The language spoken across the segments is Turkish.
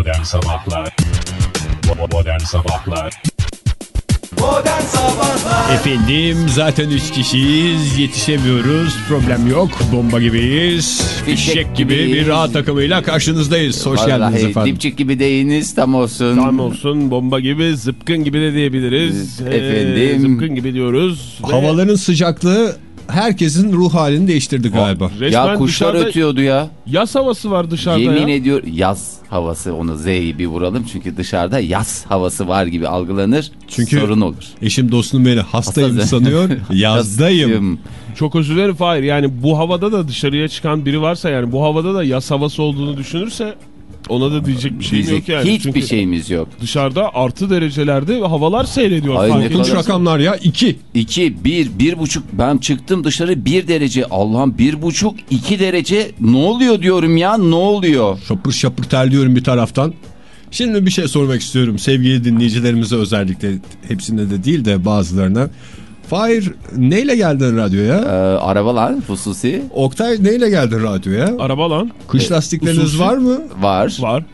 Modern Sabahlar Modern Sabahlar Modern Sabahlar Efendim zaten üç kişiyiz yetişemiyoruz problem yok bomba gibiyiz Fişek fişek gibi gibiyiz. bir rahat takımıyla karşınızdayız hoş geldiniz Vallahi efendim. dipçik gibi değiniz tam olsun. Tam olsun bomba gibi zıpkın gibi de diyebiliriz. Ee, Efendim. zıpkın gibi diyoruz. Ve Havaların sıcaklığı herkesin ruh halini değiştirdi galiba. resmen Ya kuşlar ötüyordu ya. Yaz havası var dışarıda Yemin ya. ediyor yaz havası onu Z'yi bir vuralım çünkü dışarıda yaz havası var gibi algılanır. Çünkü- sorun olur. Eşim dostum beni hastayım Hasta- sanıyor yazdayım. Çok özür dilerim Fahir. Yani bu havada da dışarıya çıkan biri varsa yani bu havada da yaz havası olduğunu düşünürse ona da diyecek bir şeyim Diyecek yok yani. hiçbir Çünkü şeyimiz yok. Dışarıda artı derecelerde havalar seyrediyor. Ay, ne rakamlar ya 2. 2, 1, bir buçuk ben çıktım dışarı 1 derece Allah'ım bir buçuk 2 derece ne oluyor diyorum ya ne oluyor? Şapır şapır terliyorum bir taraftan. Şimdi bir şey sormak istiyorum sevgili dinleyicilerimize özellikle hepsine de değil de bazılarına. Fahir neyle geldin radyoya? Ee, araba lan hususi Oktay neyle geldin radyoya? Araba lan. Kış lastikleriniz hususi. var mı? var. Var.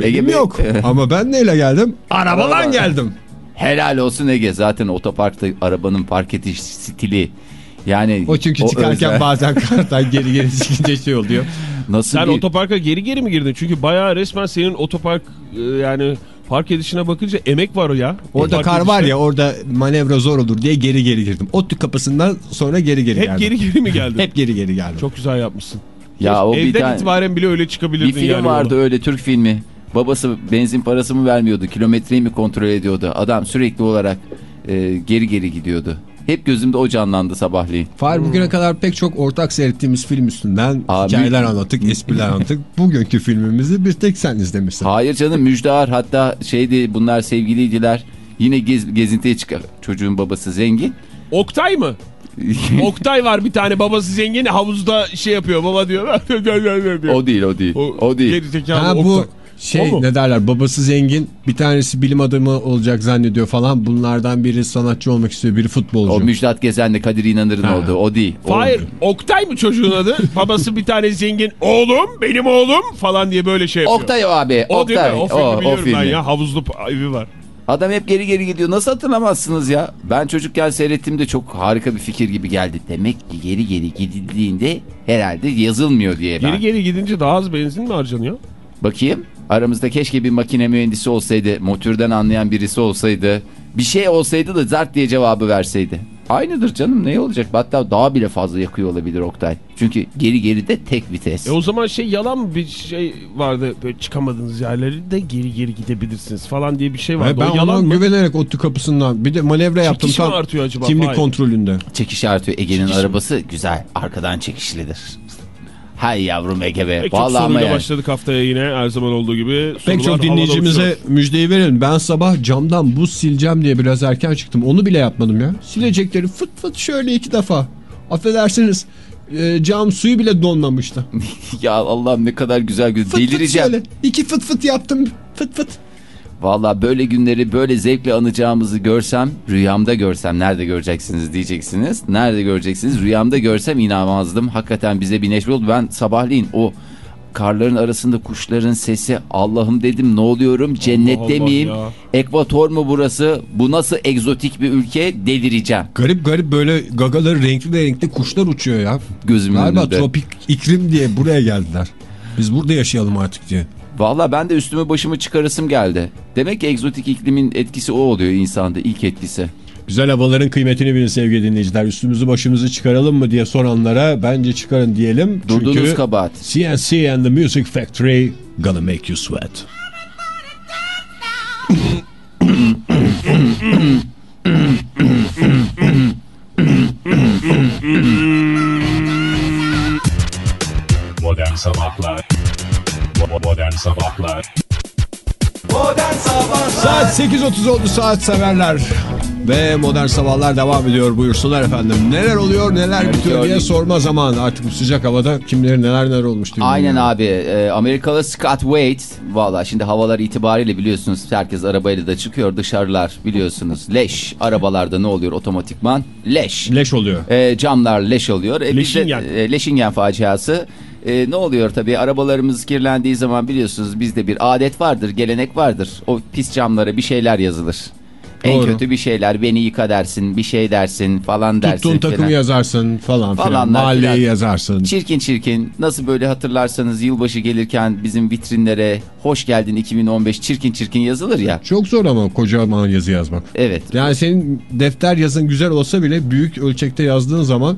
Benim Bey- yok. Ama ben neyle geldim? Arabadan geldim. Helal olsun Ege zaten otoparkta arabanın park ediş stili yani O çünkü çıkarken özel- bazen karttan geri geri çıkınca şey oluyor. nasıl Sen bir otoparka geri geri mi girdin? Çünkü bayağı resmen senin otopark e, yani park edişine bakınca emek var o ya. Orada kar var edişte. ya orada manevra zor olur diye geri geri girdim. ODTÜ kapısından sonra geri geri Hep geldim. geri geri mi geldin? Hep geri geri geldim. Çok güzel yapmışsın. ya o bir Evden tane itibaren bile öyle çıkabilirdin bir film yani vardı yola. öyle Türk filmi. Babası benzin parası mı vermiyordu, kilometreyi mi kontrol ediyordu? Adam sürekli olarak e, geri geri gidiyordu. Hep gözümde o canlandı sabahleyin. Fahir bugüne kadar pek çok ortak seyrettiğimiz film üstünden Abi- hikayeler anlattık, espriler anlattık. Bugünkü filmimizi bir tek sen izlemişsin. Hayır canım müjdar hatta şeydi bunlar sevgiliydiler. Yine gez, gezintiye çıkar. Çocuğun babası zengin. Oktay mı? Oktay var bir tane babası zengin havuzda şey yapıyor baba diyor. o değil o değil. O, değil. Geri zekalı Ha Oktay. Şey ne derler babası zengin bir tanesi bilim adamı olacak zannediyor falan. Bunlardan biri sanatçı olmak istiyor biri futbolcu. O Müjdat Gezen'le Kadir İnanır'ın Ha. oldu. O değil. O- Hayır Oktay mı çocuğun adı? Babası bir tane zengin. Oğlum benim oğlum falan diye böyle şey yapıyor. Oktay o abi. O değil mi? Oktay. O filmi o, o ben filmi. ya. Havuzlu evi var. Adam hep geri geri gidiyor. Nasıl hatırlamazsınız ya? Ben çocukken seyrettiğimde çok harika bir fikir gibi geldi. Demek ki geri geri gidildiğinde herhalde yazılmıyor diye ben. Geri geri gidince daha az benzin mi harcanıyor? Bakayım. Aramızda keşke bir makine mühendisi olsaydı, motordan anlayan birisi olsaydı, bir şey olsaydı da zart diye cevabı verseydi. Aynıdır canım ne olacak? Hatta daha bile fazla yakıyor olabilir Oktay. Çünkü geri geri de tek vites. E o zaman şey yalan bir şey vardı böyle çıkamadığınız yerleri de geri geri gidebilirsiniz falan diye bir şey vardı. Ve ben o yalan ona mı? güvenerek ODTÜ kapısından bir de manevra yaptım Çekiş mi tam artıyor acaba? kimlik Hayır. kontrolünde. Çekiş artıyor. Ege'nin mi? arabası güzel. Arkadan çekişlidir. Hay yavrum Ege be. Pek çok Vallahi ama soruyla yani. başladık haftaya yine her zaman olduğu gibi. Pek çok dinleyicimize müjdeyi verelim. Ben sabah camdan buz sileceğim diye biraz erken çıktım. Onu bile yapmadım ya. Silecekleri fıt fıt şöyle iki defa. Affedersiniz e, cam suyu bile donmamıştı. ya Allah'ım ne kadar güzel güzel. Fıt fıt Delireceğim. şöyle. İki fıt fıt yaptım. Fıt fıt. Valla böyle günleri böyle zevkle anacağımızı görsem, rüyamda görsem nerede göreceksiniz diyeceksiniz. Nerede göreceksiniz? Rüyamda görsem inanmazdım. Hakikaten bize bir neşve oldu. Ben sabahleyin o karların arasında kuşların sesi Allah'ım dedim ne oluyorum cennette Allah miyim? ya. Ekvator mu burası? Bu nasıl egzotik bir ülke? Delireceğim Garip garip böyle gagaları renkli renkli kuşlar uçuyor ya. gözümün Galiba önünde. tropik iklim diye buraya geldiler. Biz burada yaşayalım artık diye. Valla ben de üstümü başımı çıkarasım geldi. Demek ki egzotik iklimin etkisi o oluyor insanda ilk etkisi. Güzel havaların kıymetini bilin sevgili dinleyiciler. Üstümüzü başımızı çıkaralım mı diye soranlara bence çıkarın diyelim. Durduğunuz Çünkü kabahat. CNC and the Music Factory gonna make you sweat. Modern Sabahlar Modern Sabahlar Modern Sabahlar Saat 8.30 oldu saat severler. Ve modern sabahlar devam ediyor buyursunlar efendim. Neler oluyor neler bitiyor diye sorma zaman. Artık bu sıcak havada kimlerin neler neler olmuş. Aynen abi. Ee, Amerikalı Scott Wade. Valla şimdi havalar itibariyle biliyorsunuz herkes arabayla da çıkıyor dışarılar biliyorsunuz. Leş. Arabalarda ne oluyor otomatikman? Leş. Leş oluyor. Ee, camlar leş oluyor. De- Leşingen. e, Leşingen faciası. E, ne oluyor tabii arabalarımız kirlendiği zaman biliyorsunuz bizde bir adet vardır, gelenek vardır. O pis camlara bir şeyler yazılır. En Doğru. kötü bir şeyler beni yıka dersin, bir şey dersin falan dersin. Tuttuğun takımı yazarsın falan filan. Falanlar Mahalleyi filan. yazarsın. Çirkin çirkin nasıl böyle hatırlarsanız yılbaşı gelirken bizim vitrinlere hoş geldin 2015 çirkin çirkin yazılır ya. Çok zor ama kocaman yazı yazmak. Evet. Yani senin defter yazın güzel olsa bile büyük ölçekte yazdığın zaman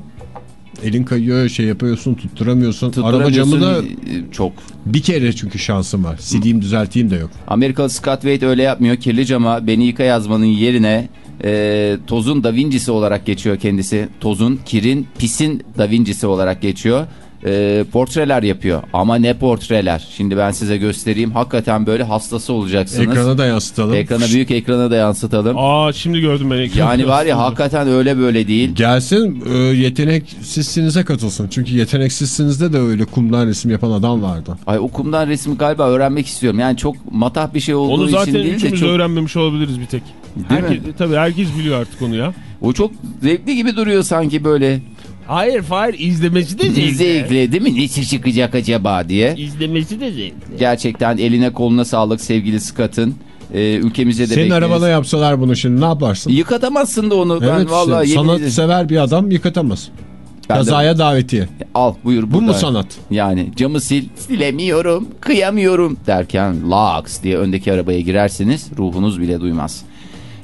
elin kayıyor, şey yapıyorsun, tutturamıyorsun. Araba camı da e, çok. bir kere çünkü şansım var. Sileyim düzelteyim de yok. Amerikalı Scott Wade öyle yapmıyor. Kirli cama beni yıka yazmanın yerine e, tozun Da Vinci'si olarak geçiyor kendisi. Tozun, kirin, pisin Da Vinci'si olarak geçiyor. E, portreler yapıyor. Ama ne portreler? Şimdi ben size göstereyim. Hakikaten böyle hastası olacaksınız. Ekrana da yansıtalım. Ekrana büyük ekrana da yansıtalım. Aa şimdi gördüm ben ekranı. Yani var ya hakikaten öyle böyle değil. Gelsin e, yeteneksizsinize katılsın. Çünkü yeteneksizsinizde de öyle kumdan resim yapan adam vardı. Ay okumdan resmi galiba öğrenmek istiyorum. Yani çok matah bir şey olduğu Onu için değil de çok, öğrenmemiş olabiliriz bir tek. Değil herkes, Tabii herkes biliyor artık onu ya. o çok zevkli gibi duruyor sanki böyle. Hayır Fahir izlemesi de Zevkli değil mi? Ne çıkacak acaba diye. İzlemesi de zevkli. Gerçekten eline koluna sağlık sevgili Scott'ın. Ee, ülkemize de Senin bekleriz. arabana yapsalar bunu şimdi ne yaparsın? Yıkatamazsın da onu. ben evet vallahi işte, yemin sanat sever bir adam yıkatamaz. Ben de- Kazaya davetiye. Al buyur Bu mu burada. sanat? Yani camı sil, silemiyorum, kıyamıyorum derken laks diye öndeki arabaya girersiniz ruhunuz bile duymaz.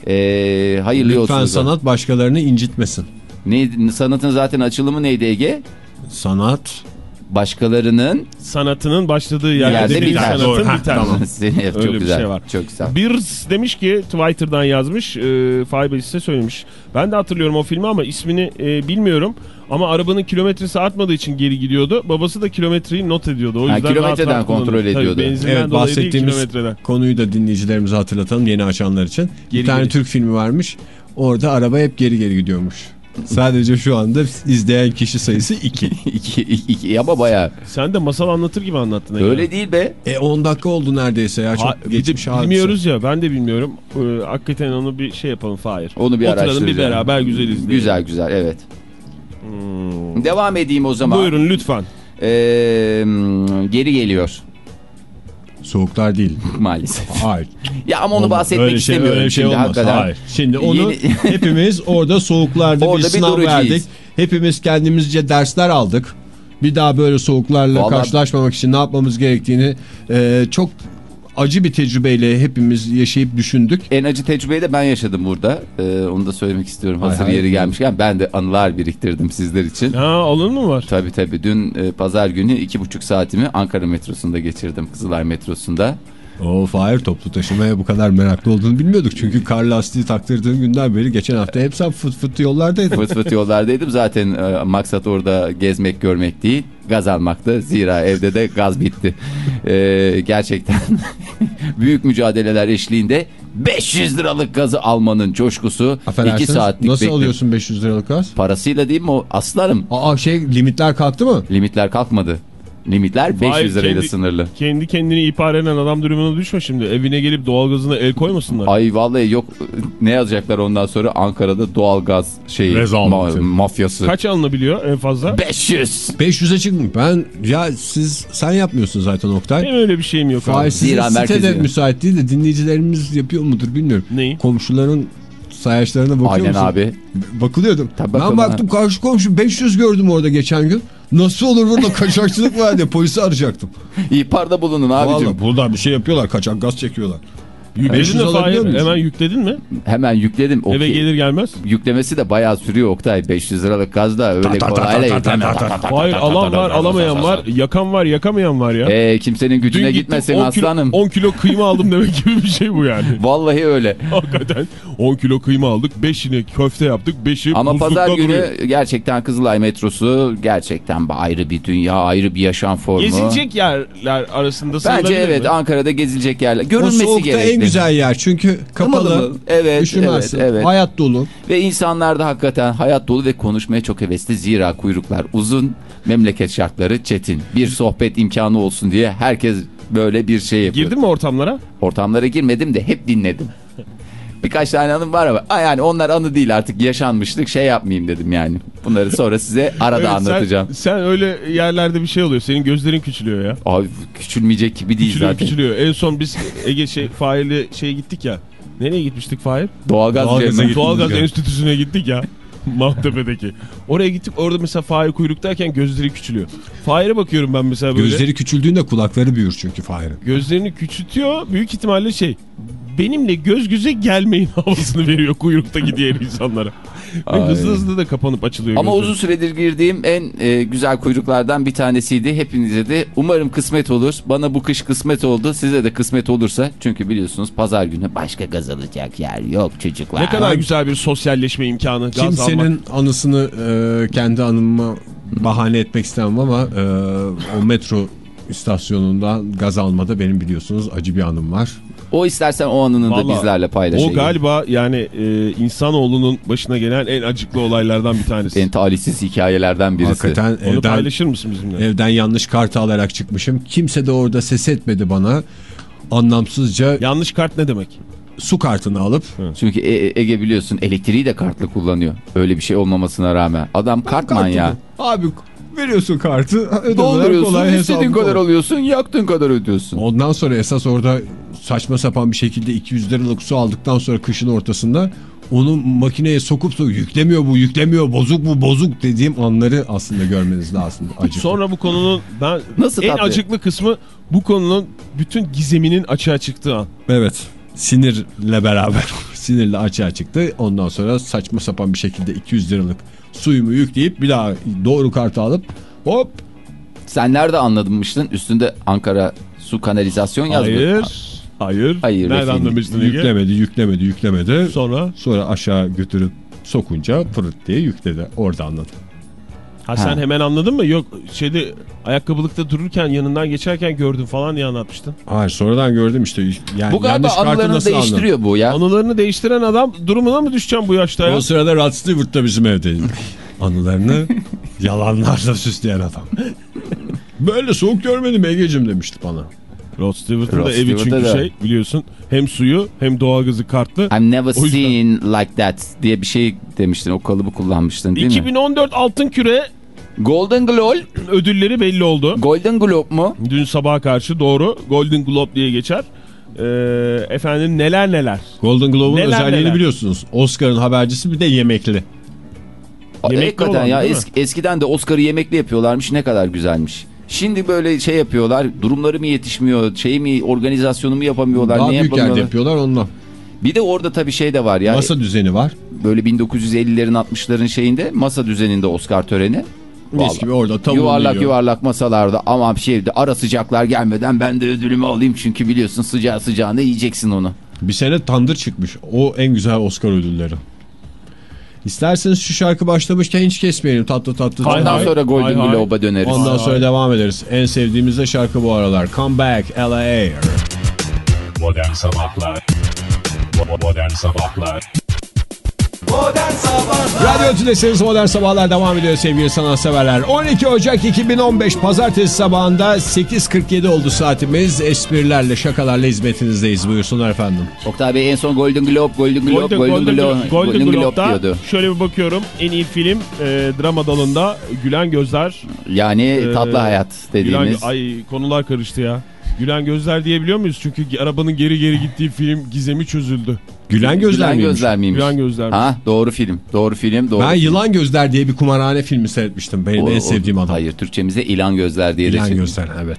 Ee, hayırlı Lütfen yolculuklar. sanat başkalarını incitmesin. Neydi, sanatın zaten açılımı neydi Ege? Sanat Başkalarının Sanatının başladığı yerde, Yerde biter. sanatın Doğru. Ha, biter. tamam. Evet, çok Öyle bir güzel. şey var. Çok güzel. Beers demiş ki Twitter'dan yazmış. E, Fahir Bey size söylemiş. Ben de hatırlıyorum o filmi ama ismini e, bilmiyorum. Ama arabanın kilometresi artmadığı için geri gidiyordu. Babası da kilometreyi not ediyordu. O Ha, yüzden kilometreden rahat rahat kontrol. Tabii, ediyordu. benzinden Evet bahsettiğimiz kilometreden. konuyu da dinleyicilerimize hatırlatalım yeni açanlar için. Geri bir tane geri. Türk filmi varmış. Orada araba hep geri geri gidiyormuş. Sadece şu anda izleyen kişi sayısı 2. iki, iki, iki, ama bayağı. Sen de masal anlatır gibi anlattın. Öyle değil be. E 10 dakika oldu neredeyse ya. Çok Ha, de geçmiş bilmiyoruz ya ben de bilmiyorum. Ee, hakikaten onu bir şey yapalım Fahir. Onu bir Oturalım bir beraber güzel izleyelim. Güzel güzel evet. Hmm. Devam edeyim o zaman. Buyurun lütfen. Ee, geri geliyor Soğuklar değil. maalesef. Hayır. Ya ama onu Olmaz. bahsetmek Öyle şey, istemiyorum öyle bir şey şimdi olmaz. hakikaten. Hayır. Şimdi onu Yeni- hepimiz orada soğuklarda Orada bir bir sınav duracağız. verdik. Hepimiz kendimizce dersler aldık. Bir daha böyle soğuklarla Vallahi- karşılaşmamak için ne yapmamız gerektiğini e, çok acı bir tecrübeyle hepimiz yaşayıp düşündük. En acı tecrübeyi de ben yaşadım burada. Ee, onu da söylemek istiyorum. Hay Hazır hay. yeri gelmişken ben de anılar biriktirdim sizler için. Ha alın mı var? Tabii tabii. Dün e, pazar günü iki buçuk saatimi Ankara metrosunda geçirdim. Kızılay metrosunda. O Fahir toplu taşımaya bu kadar meraklı olduğunu bilmiyorduk. Çünkü kar lastiği taktırdığın günden beri geçen hafta hep sen fıt fıt yollardaydın. Fıt fıt yollardaydım. Zaten e, maksat orada gezmek görmek değil. Gaz almaktı. Zira evde de gaz bitti. E, gerçekten büyük mücadeleler eşliğinde 500 liralık gazı almanın coşkusu. 2 Affedersiniz, saatlik Nasıl bekle- alıyorsun 500 liralık gaz? Parasıyla değil mi o aslanım? Aa şey limitler kalktı mı? Limitler kalkmadı. Limitler 500 Hayır, lirayla kendi- sınırlı. Kendi kendini ihbar eden adam durumuna düşme şimdi. Evine gelip doğalgazına el koymasınlar. Ay vallahi yok ne yazacaklar ondan sonra Ankara'da doğalgaz şeyi ma- mafyası. Kaç alınabiliyor en fazla? 500. 500'e çıkmış. Ben ya siz sen yapmıyorsun zaten Oktay. Benim öyle bir şeyim yok abi. Faiz sizin Zira site de merkezi. müsait değil de dinleyicilerimiz yapıyor mudur bilmiyorum. Neyi? Komşuların sayaçlarına bakıyor Aynen musun? abi. Bakılıyordum. Tabii ben baktım karşı komşu 500 gördüm orada geçen gün. Nasıl olur burada kaçakçılık var diye polisi arayacaktım. İhbarda bulunun abicim. Valla burada bir şey yapıyorlar kaçak gaz çekiyorlar. Yükledin 500 mi alabiliyor Fahir? muyuz? Hemen yükledin mi? Hemen yükledim. Eve Okey. gelir gelmez. Yüklemesi de bayağı sürüyor Oktay. 500 liralık gaz da öyle kolayla yüklemiyor. Hayır alan var alamayan var. Yakan var yakamayan var ya. Ee, kimsenin gücüne Dün gitmesin 10 kilo, aslanım. 10 kilo kıyma aldım demek gibi bir şey bu yani. Vallahi öyle. Hakikaten 10 kilo kıyma aldık. 5'ini köfte yaptık. 5'i Ama pazar günü duruyor. gerçekten Kızılay metrosu gerçekten ayrı bir dünya, ayrı bir yaşam formu. Gezilecek yerler arasında Bence evet mi? Ankara'da gezilecek yerler. Soğukta gerekli. En güzel yer çünkü kapalı. Evet, Üşümezsin. evet, evet. Hayat dolu. Ve insanlar da hakikaten hayat dolu ve konuşmaya çok hevesli. Zira kuyruklar uzun, memleket şartları çetin. Bir sohbet imkanı olsun diye herkes böyle bir şey yapıyor. Girdin mi ortamlara? Ortamlara girmedim de hep dinledim. Birkaç tane anım var ama yani onlar anı değil artık yaşanmışlık şey yapmayayım dedim yani. Bunları sonra size arada Evet, anlatacağım. Sen, sen öyle yerlerde bir şey oluyor. Senin gözlerin küçülüyor ya. Abi küçülmeyecek gibi değil Küçülüyor zaten. küçülüyor. En son biz Ege şey, Fahir'le şeye gittik ya. Nereye gitmiştik Fahir? Doğalgaz. Doğalgaz. Enstitüsü'ne gittik ya. Maltepe'deki. Oraya gittik orada mesela Fahir kuyruktayken gözleri küçülüyor. Fahir'e bakıyorum ben mesela böyle. Gözleri küçüldüğünde kulakları büyür çünkü Fahir'in. Gözlerini küçültüyor. Büyük ihtimalle şey benimle göz göze gelmeyin havasını veriyor kuyruktaki diğer insanlara. Ve hızlı hızlı da kapanıp açılıyor. Ama gözleri. uzun süredir girdiğim en e, güzel kuyruklardan bir tanesiydi. Hepinize de umarım kısmet olur. Bana bu kış kısmet oldu. Size de kısmet olursa. Çünkü biliyorsunuz pazar günü başka gaz alacak yer yok çocuklar. Ne kadar güzel bir sosyalleşme imkanı. Gaz almak. Kimsenin anısını e, kendi anıma bahane etmek istemem ama e, o metro istasyonundan gaz almada benim biliyorsunuz acı bir anım var. O istersen o anını da Vallahi, bizlerle paylaşayım. O galiba yani e, insanoğlunun başına gelen en acıklı olaylardan bir tanesi. En talihsiz hikayelerden birisi. Hakikaten Onu evden, paylaşır mısın bizimle? evden yanlış kartı alarak çıkmışım. Kimse de orada ses etmedi bana. Anlamsızca Yanlış kart ne demek? su kartını alıp Çünkü E- E- Ege biliyorsun elektriği de kartla kullanıyor. Öyle bir şey olmamasına rağmen. Adam kart manyağı. Abi veriyorsun kartı. Dolduruyorsun kolay, istediğin kadar kolay. alıyorsun yaktığın kadar ödüyorsun. Ondan sonra esas orada saçma sapan bir şekilde 200 liralık su aldıktan sonra kışın ortasında onu makineye sokup sokup yüklemiyor bu yüklemiyor bozuk bu bozuk dediğim anları aslında görmeniz lazım. Sonra bu konunun ben Nasıl en tatlı? acıklı kısmı bu konunun bütün gizeminin açığa çıktığı an. Evet sinirle beraber sinirle açığa çıktı. Ondan sonra saçma sapan bir şekilde 200 liralık suyumu yükleyip bir daha doğru kartı alıp hop Sen nerede anladınmıştın? Üstünde Ankara su kanalizasyon yazmış. Hayır. Hayır. Hayır Nereden efendim. anlamıştın yüklemedi yüklemedi yüklemedi. Sonra Sonra aşağı götürüp sokunca pırıt diye yükledi. Orada anladım. Ha, sen Ha. hemen anladın mı? Yok şeyde ayakkabılıkta dururken yanından geçerken gördüm falan diye anlatmıştın. Hayır sonradan gördüm işte. Yani Bu galiba anılarını nasıl anladım? değiştiriyor bu ya. Anılarını değiştiren adam durumuna mı düşeceğim bu yaşta ya? O sırada Rod Stewart da bizim evdeydi. Anılarını yalanlarla süsleyen adam. Böyle soğuk görmedim Ege'cim demişti bana. Rod Stewart'ın da evi çünkü Stewart'ta da. şey biliyorsun hem suyu hem doğalgazı kartlı. I'm never yüzden- seen like that diye bir şey demiştin. O kalıbı kullanmıştın değil mi? 2014 Altın Küre Golden Globe. ödülleri belli oldu. Golden Globe mu? Dün sabaha karşı doğru Golden Globe diye geçer. Ee, efendim neler neler. Golden Globe'un özelliğini neler. biliyorsunuz. Oscar'ın habercisi bir de yemekli. Yemekli Hakikaten olan ya eski, eskiden de Oscar'ı yemekli yapıyorlarmış ne kadar güzelmiş. Şimdi böyle şey yapıyorlar durumları mı yetişmiyor şey mi organizasyonu mu yapamıyorlar Daha ne büyük yerde yapıyorlar onunla. Bir de orada tabii şey de var ya Masa düzeni var. böyle 1950'lerin 60'ların şeyinde masa düzeninde Oscar töreni. Mis Vallahi. gibi orada tavuğunu yuvarlak yiyor. yuvarlak masalarda ama bir şeyde ara sıcaklar gelmeden ben de ödülümü alayım çünkü biliyorsun sıcağı sıcağına yiyeceksin onu. Bir sene tandır çıkmış. O en güzel Oscar ödülleri. İsterseniz şu şarkı başlamışken hiç kesmeyelim tatlı tatlı. Ondan hay. sonra Golden. Globe'a döneriz. Ondan Hay sonra hay. devam ederiz. En sevdiğimiz de şarkı bu aralar. Come Back L.A. Modern Sabahlar Modern Sabahlar Modern Sabahlar Radyo Tülesi'niz Modern Sabahlar devam ediyor sevgili sanatseverler. 12 Ocak 2015 Pazartesi sabahında 8.47 oldu saatimiz. Esprilerle şakalarla hizmetinizdeyiz buyursunlar efendim. Oktay Bey en son Golden Globe, Golden Globe, Golden, Golden, Golden, Globe, Glo- Golden Golden Globe Globe'da diyordu. şöyle bir bakıyorum en iyi film e, drama dalında Gülen Gözler. Yani Ee, tatlı hayat Gülen, dediğimiz. ay konular karıştı ya. Gülen Gözler diyebiliyor muyuz? Çünkü arabanın geri geri gittiği film gizemi çözüldü. Gülen Gözler Gülen miymiş? gözler miymiş? Gülen Gözler. Ha doğru film. Doğru film. Doğru Ben film. Yılan Gözler diye bir kumarhane filmi seyretmiştim. Benim O- en o- sevdiğim adam. Hayır Türkçemize ilan gözler diye de Yılan şey- Gözler evet.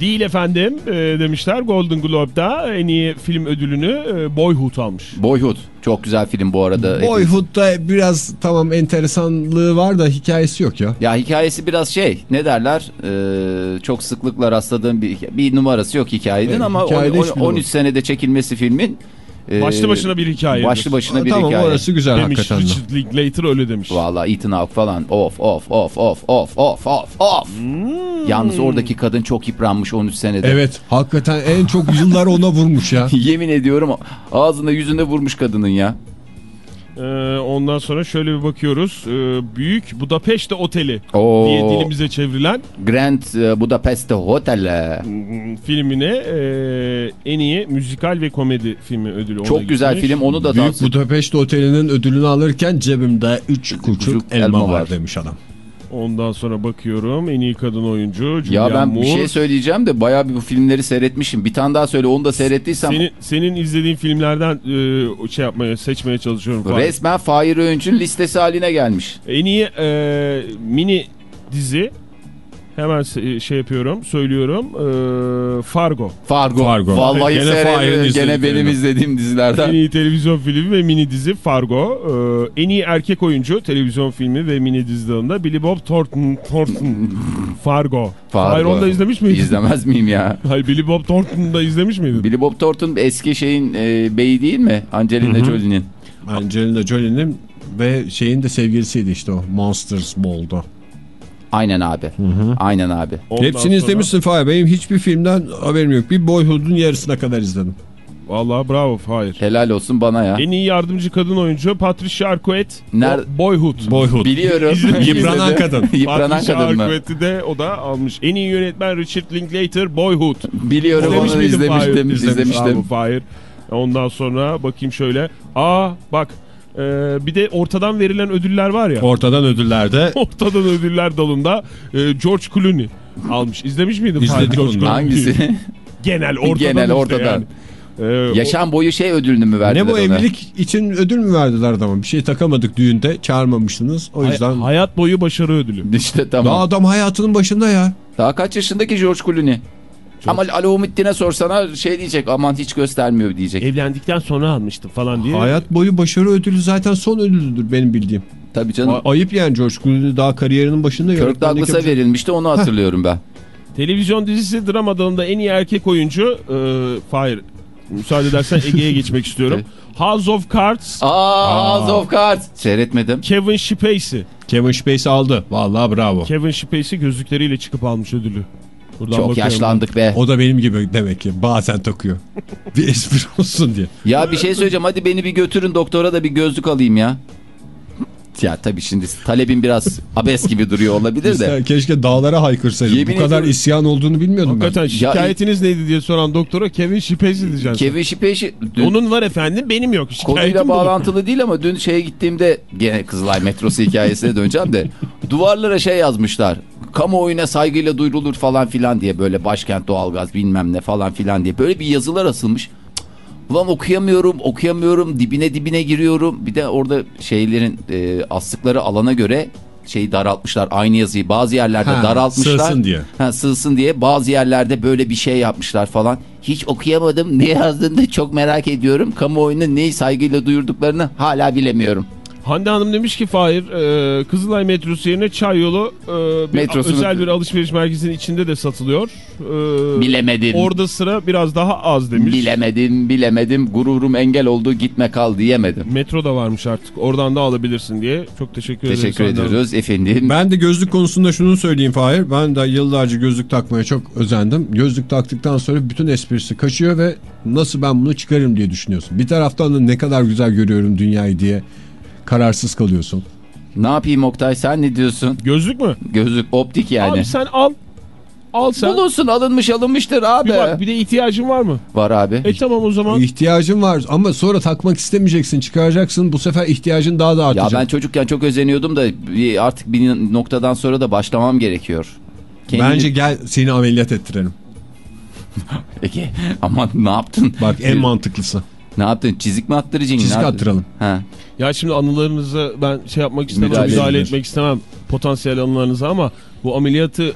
Değil efendim e, demişler Golden Globe'da en iyi film ödülünü e, Boyhood almış. Boyhood. Çok güzel film bu arada. Boyhood'da biraz tamam enteresanlığı var da hikayesi yok ya. Ya hikayesi biraz şey ne derler Ee, çok sıklıkla rastladığım bir bir numarası yok hikayenin Evet, ama on- on- numara. 13 senede çekilmesi filmin e, Başlı başına bir hikaye. başlı başına bir tamam hikaye. orası güzel Demiş hakikaten. Richard Linklater öyle demiş. Vallahi Ethan Hawke falan of of of of of of of of. Hmm. Yalnız oradaki kadın çok yıpranmış 13 senede. Evet hakikaten en çok yıllar ona vurmuş ya. Yemin ediyorum ağzına yüzüne vurmuş kadının ya. Ee, ondan sonra şöyle bir bakıyoruz. Ee, Büyük Budapeşte Oteli Oo. diye dilimize çevrilen Grand e, Budapest Hotel. mm, filmine e, en iyi müzikal ve komedi filmi ödülü ona Çok güzel gitmiş. film onu da Büyük tavsiye Budapeşte Oteli'nin ödülünü alırken cebimde 3 küçük Küçük elma, elma var var. demiş adam. Ondan sonra bakıyorum en iyi kadın oyuncu Ya Julianne ben bir Moore. şey söyleyeceğim de bayağı bir bu filmleri seyretmişim. Bir tane daha söyle onu da seyrettiysem. Senin, senin izlediğin filmlerden e, şey yapmaya seçmeye çalışıyorum. falan. Resmen Fahir Öğünç'ün listesi haline gelmiş. En iyi e, mini dizi hemen se- şey yapıyorum söylüyorum e, Fargo. Fargo. Fargo. Vallahi Gene Gene benim izlediğim En dizilerden. iyi televizyon filmi ve mini dizi Fargo. E, en iyi erkek oyuncu televizyon filmi ve mini dizi dalında Billy Bob Thornton. Thornton. Fargo. Fargo. Hayır onu da izlemiş miydin? İzlemez miyim ya? Hayır Billy Bob Thornton'u da izlemiş miydin? Billy Bob Thornton eski şeyin e, beyi değil mi? Angelina Jolie'nin. Angelina Jolie'nin ve şeyin de sevgilisiydi işte o Monsters Ball'da. Aynen abi. Aynen abi. Ondan Hepsini sonra- izlemişsin Fahir. Benim hiçbir filmden haberim yok. Bir Boyhood'un yarısına kadar izledim. Vallahi bravo hayır. Helal olsun bana ya. En iyi yardımcı kadın oyuncu Patricia Arquette. O- Boyhood. Boyhood. Biliyorum. Yıpranan kadın. Yıpranan Patricia kadın mı? Arquette'i de o da almış. En iyi yönetmen Richard Linklater Boyhood. Biliyorum İzlemiş onu izlemiştim. Fahir? izlemiştim. Bravo Fahir. Ondan sonra bakayım şöyle. Aa bak e, bir de ortadan verilen ödüller var ya. Ortadan ödüllerde ortadan ödüller dalında e, George Clooney almış. İzlemiş miydin? İzledik George onu. Hangisi? Genel ortadan Genel işte ortadan. yani. E, o- Yaşam boyu şey ödülünü mü verdiler ne bu ona? evlilik için ödül mü verdiler adama? Bir şey takamadık düğünde çağırmamıştınız. O hay- yüzden hayat boyu başarı ödülü. İşte daha tamam. adam hayatının başında ya. Daha kaç yaşındaki George Clooney? Ama Alavuddin'e sorsana şey diyecek aman hiç göstermiyor diyecek. Evlendikten sonra almıştım falan diye. Hayat boyu başarı ödülü zaten son ödülüdür benim bildiğim. Tabii canım. A- ayıp yani George Clooney daha kariyerinin başında. Kirk Douglas'a yapacak. verilmişti onu hatırlıyorum ben. Televizyon dizisi drama dalında en iyi erkek oyuncu e, Fahir müsaade edersen Ege'ye geçmek istiyorum. House of Cards Aa, House of Cards. Seyretmedim. Kevin Spacey. Kevin Spacey aldı. Vallahi bravo. Kevin Spacey gözlükleriyle çıkıp almış ödülü. Buradan Çok bakıyorum. yaşlandık be. O da benim gibi demek ki bazen takıyor. bir espri olsun diye. Ya bir şey söyleyeceğim hadi beni bir götürün doktora da bir gözlük alayım ya. Ya tabii şimdi talebin biraz abes gibi duruyor olabilir de. Keşke dağlara haykırsaydın. Yemin Bu kadar ediyorum. isyan olduğunu bilmiyordum Hakikaten şikayetiniz neydi diye soran doktora Kevin Spacey diyeceksin. Kevin Spacey dün Onun var efendim benim yok. Şikayetim konuyla bağlantılı değil ama dün şeye gittiğimde gene Kızılay metrosu hikayesine döneceğim de duvarlara şey yazmışlar. Kamuoyuna saygıyla duyurulur falan filan diye böyle başkent doğalgaz bilmem ne falan filan diye böyle bir yazılar asılmış. Ulan okuyamıyorum, okuyamıyorum, dibine dibine giriyorum. Bir de orada şeylerin e, astıkları alana göre şeyi daraltmışlar. Aynı yazıyı bazı yerlerde Ha, daraltmışlar. sığsın diye. Ha, sığsın diye bazı yerlerde böyle bir şey yapmışlar falan. Hiç okuyamadım. Ne yazdığını çok merak ediyorum. Kamuoyuna neyi saygıyla duyurduklarını hala bilemiyorum. Hande Hanım demiş ki Fahir e, Kızılay metrosu yerine Çay yolu e, bir, Metrosunu- özel bir alışveriş merkezinin içinde de satılıyor. E, Bilemedim. Orada sıra biraz daha az demiş. Bilemedim, bilemedim. Gururum engel oldu. Gitme kal diyemedim. Metro da varmış artık. Oradan da alabilirsin diye. Çok teşekkür ederiz. Teşekkür Hande Hanım. ediyoruz efendim. Ben de gözlük konusunda şunu söyleyeyim Fahir. Ben de yıllarca gözlük takmaya çok özendim. Gözlük taktıktan sonra bütün esprisi kaçıyor ve nasıl ben bunu çıkarım diye düşünüyorsun. Bir taraftan da ne kadar güzel görüyorum dünyayı diye kararsız kalıyorsun. Ne yapayım Oktay sen ne diyorsun? Gözlük mü? Gözlük optik yani. Abi sen al. Al sen. Bulunsun alınmış alınmıştır abi. Bir bak bir de ihtiyacın var mı? Var abi. E tamam o zaman. İhtiyacın var ama sonra takmak istemeyeceksin çıkaracaksın bu sefer ihtiyacın daha da Ya artacak. ben çocukken çok özeniyordum da artık bir noktadan sonra da başlamam gerekiyor. Kendini- Bence gel seni ameliyat ettirelim. Peki aman ne yaptın? Bak en mantıklısı. Ne yaptın? Çizik mi attıracaksın? Çizik Ne attıralım. Ha. Ya şimdi anılarınızı ben şey yapmak istemem. Müdahale Müdahale, etmek istemem. Potansiyel anılarınıza ama bu ameliyatı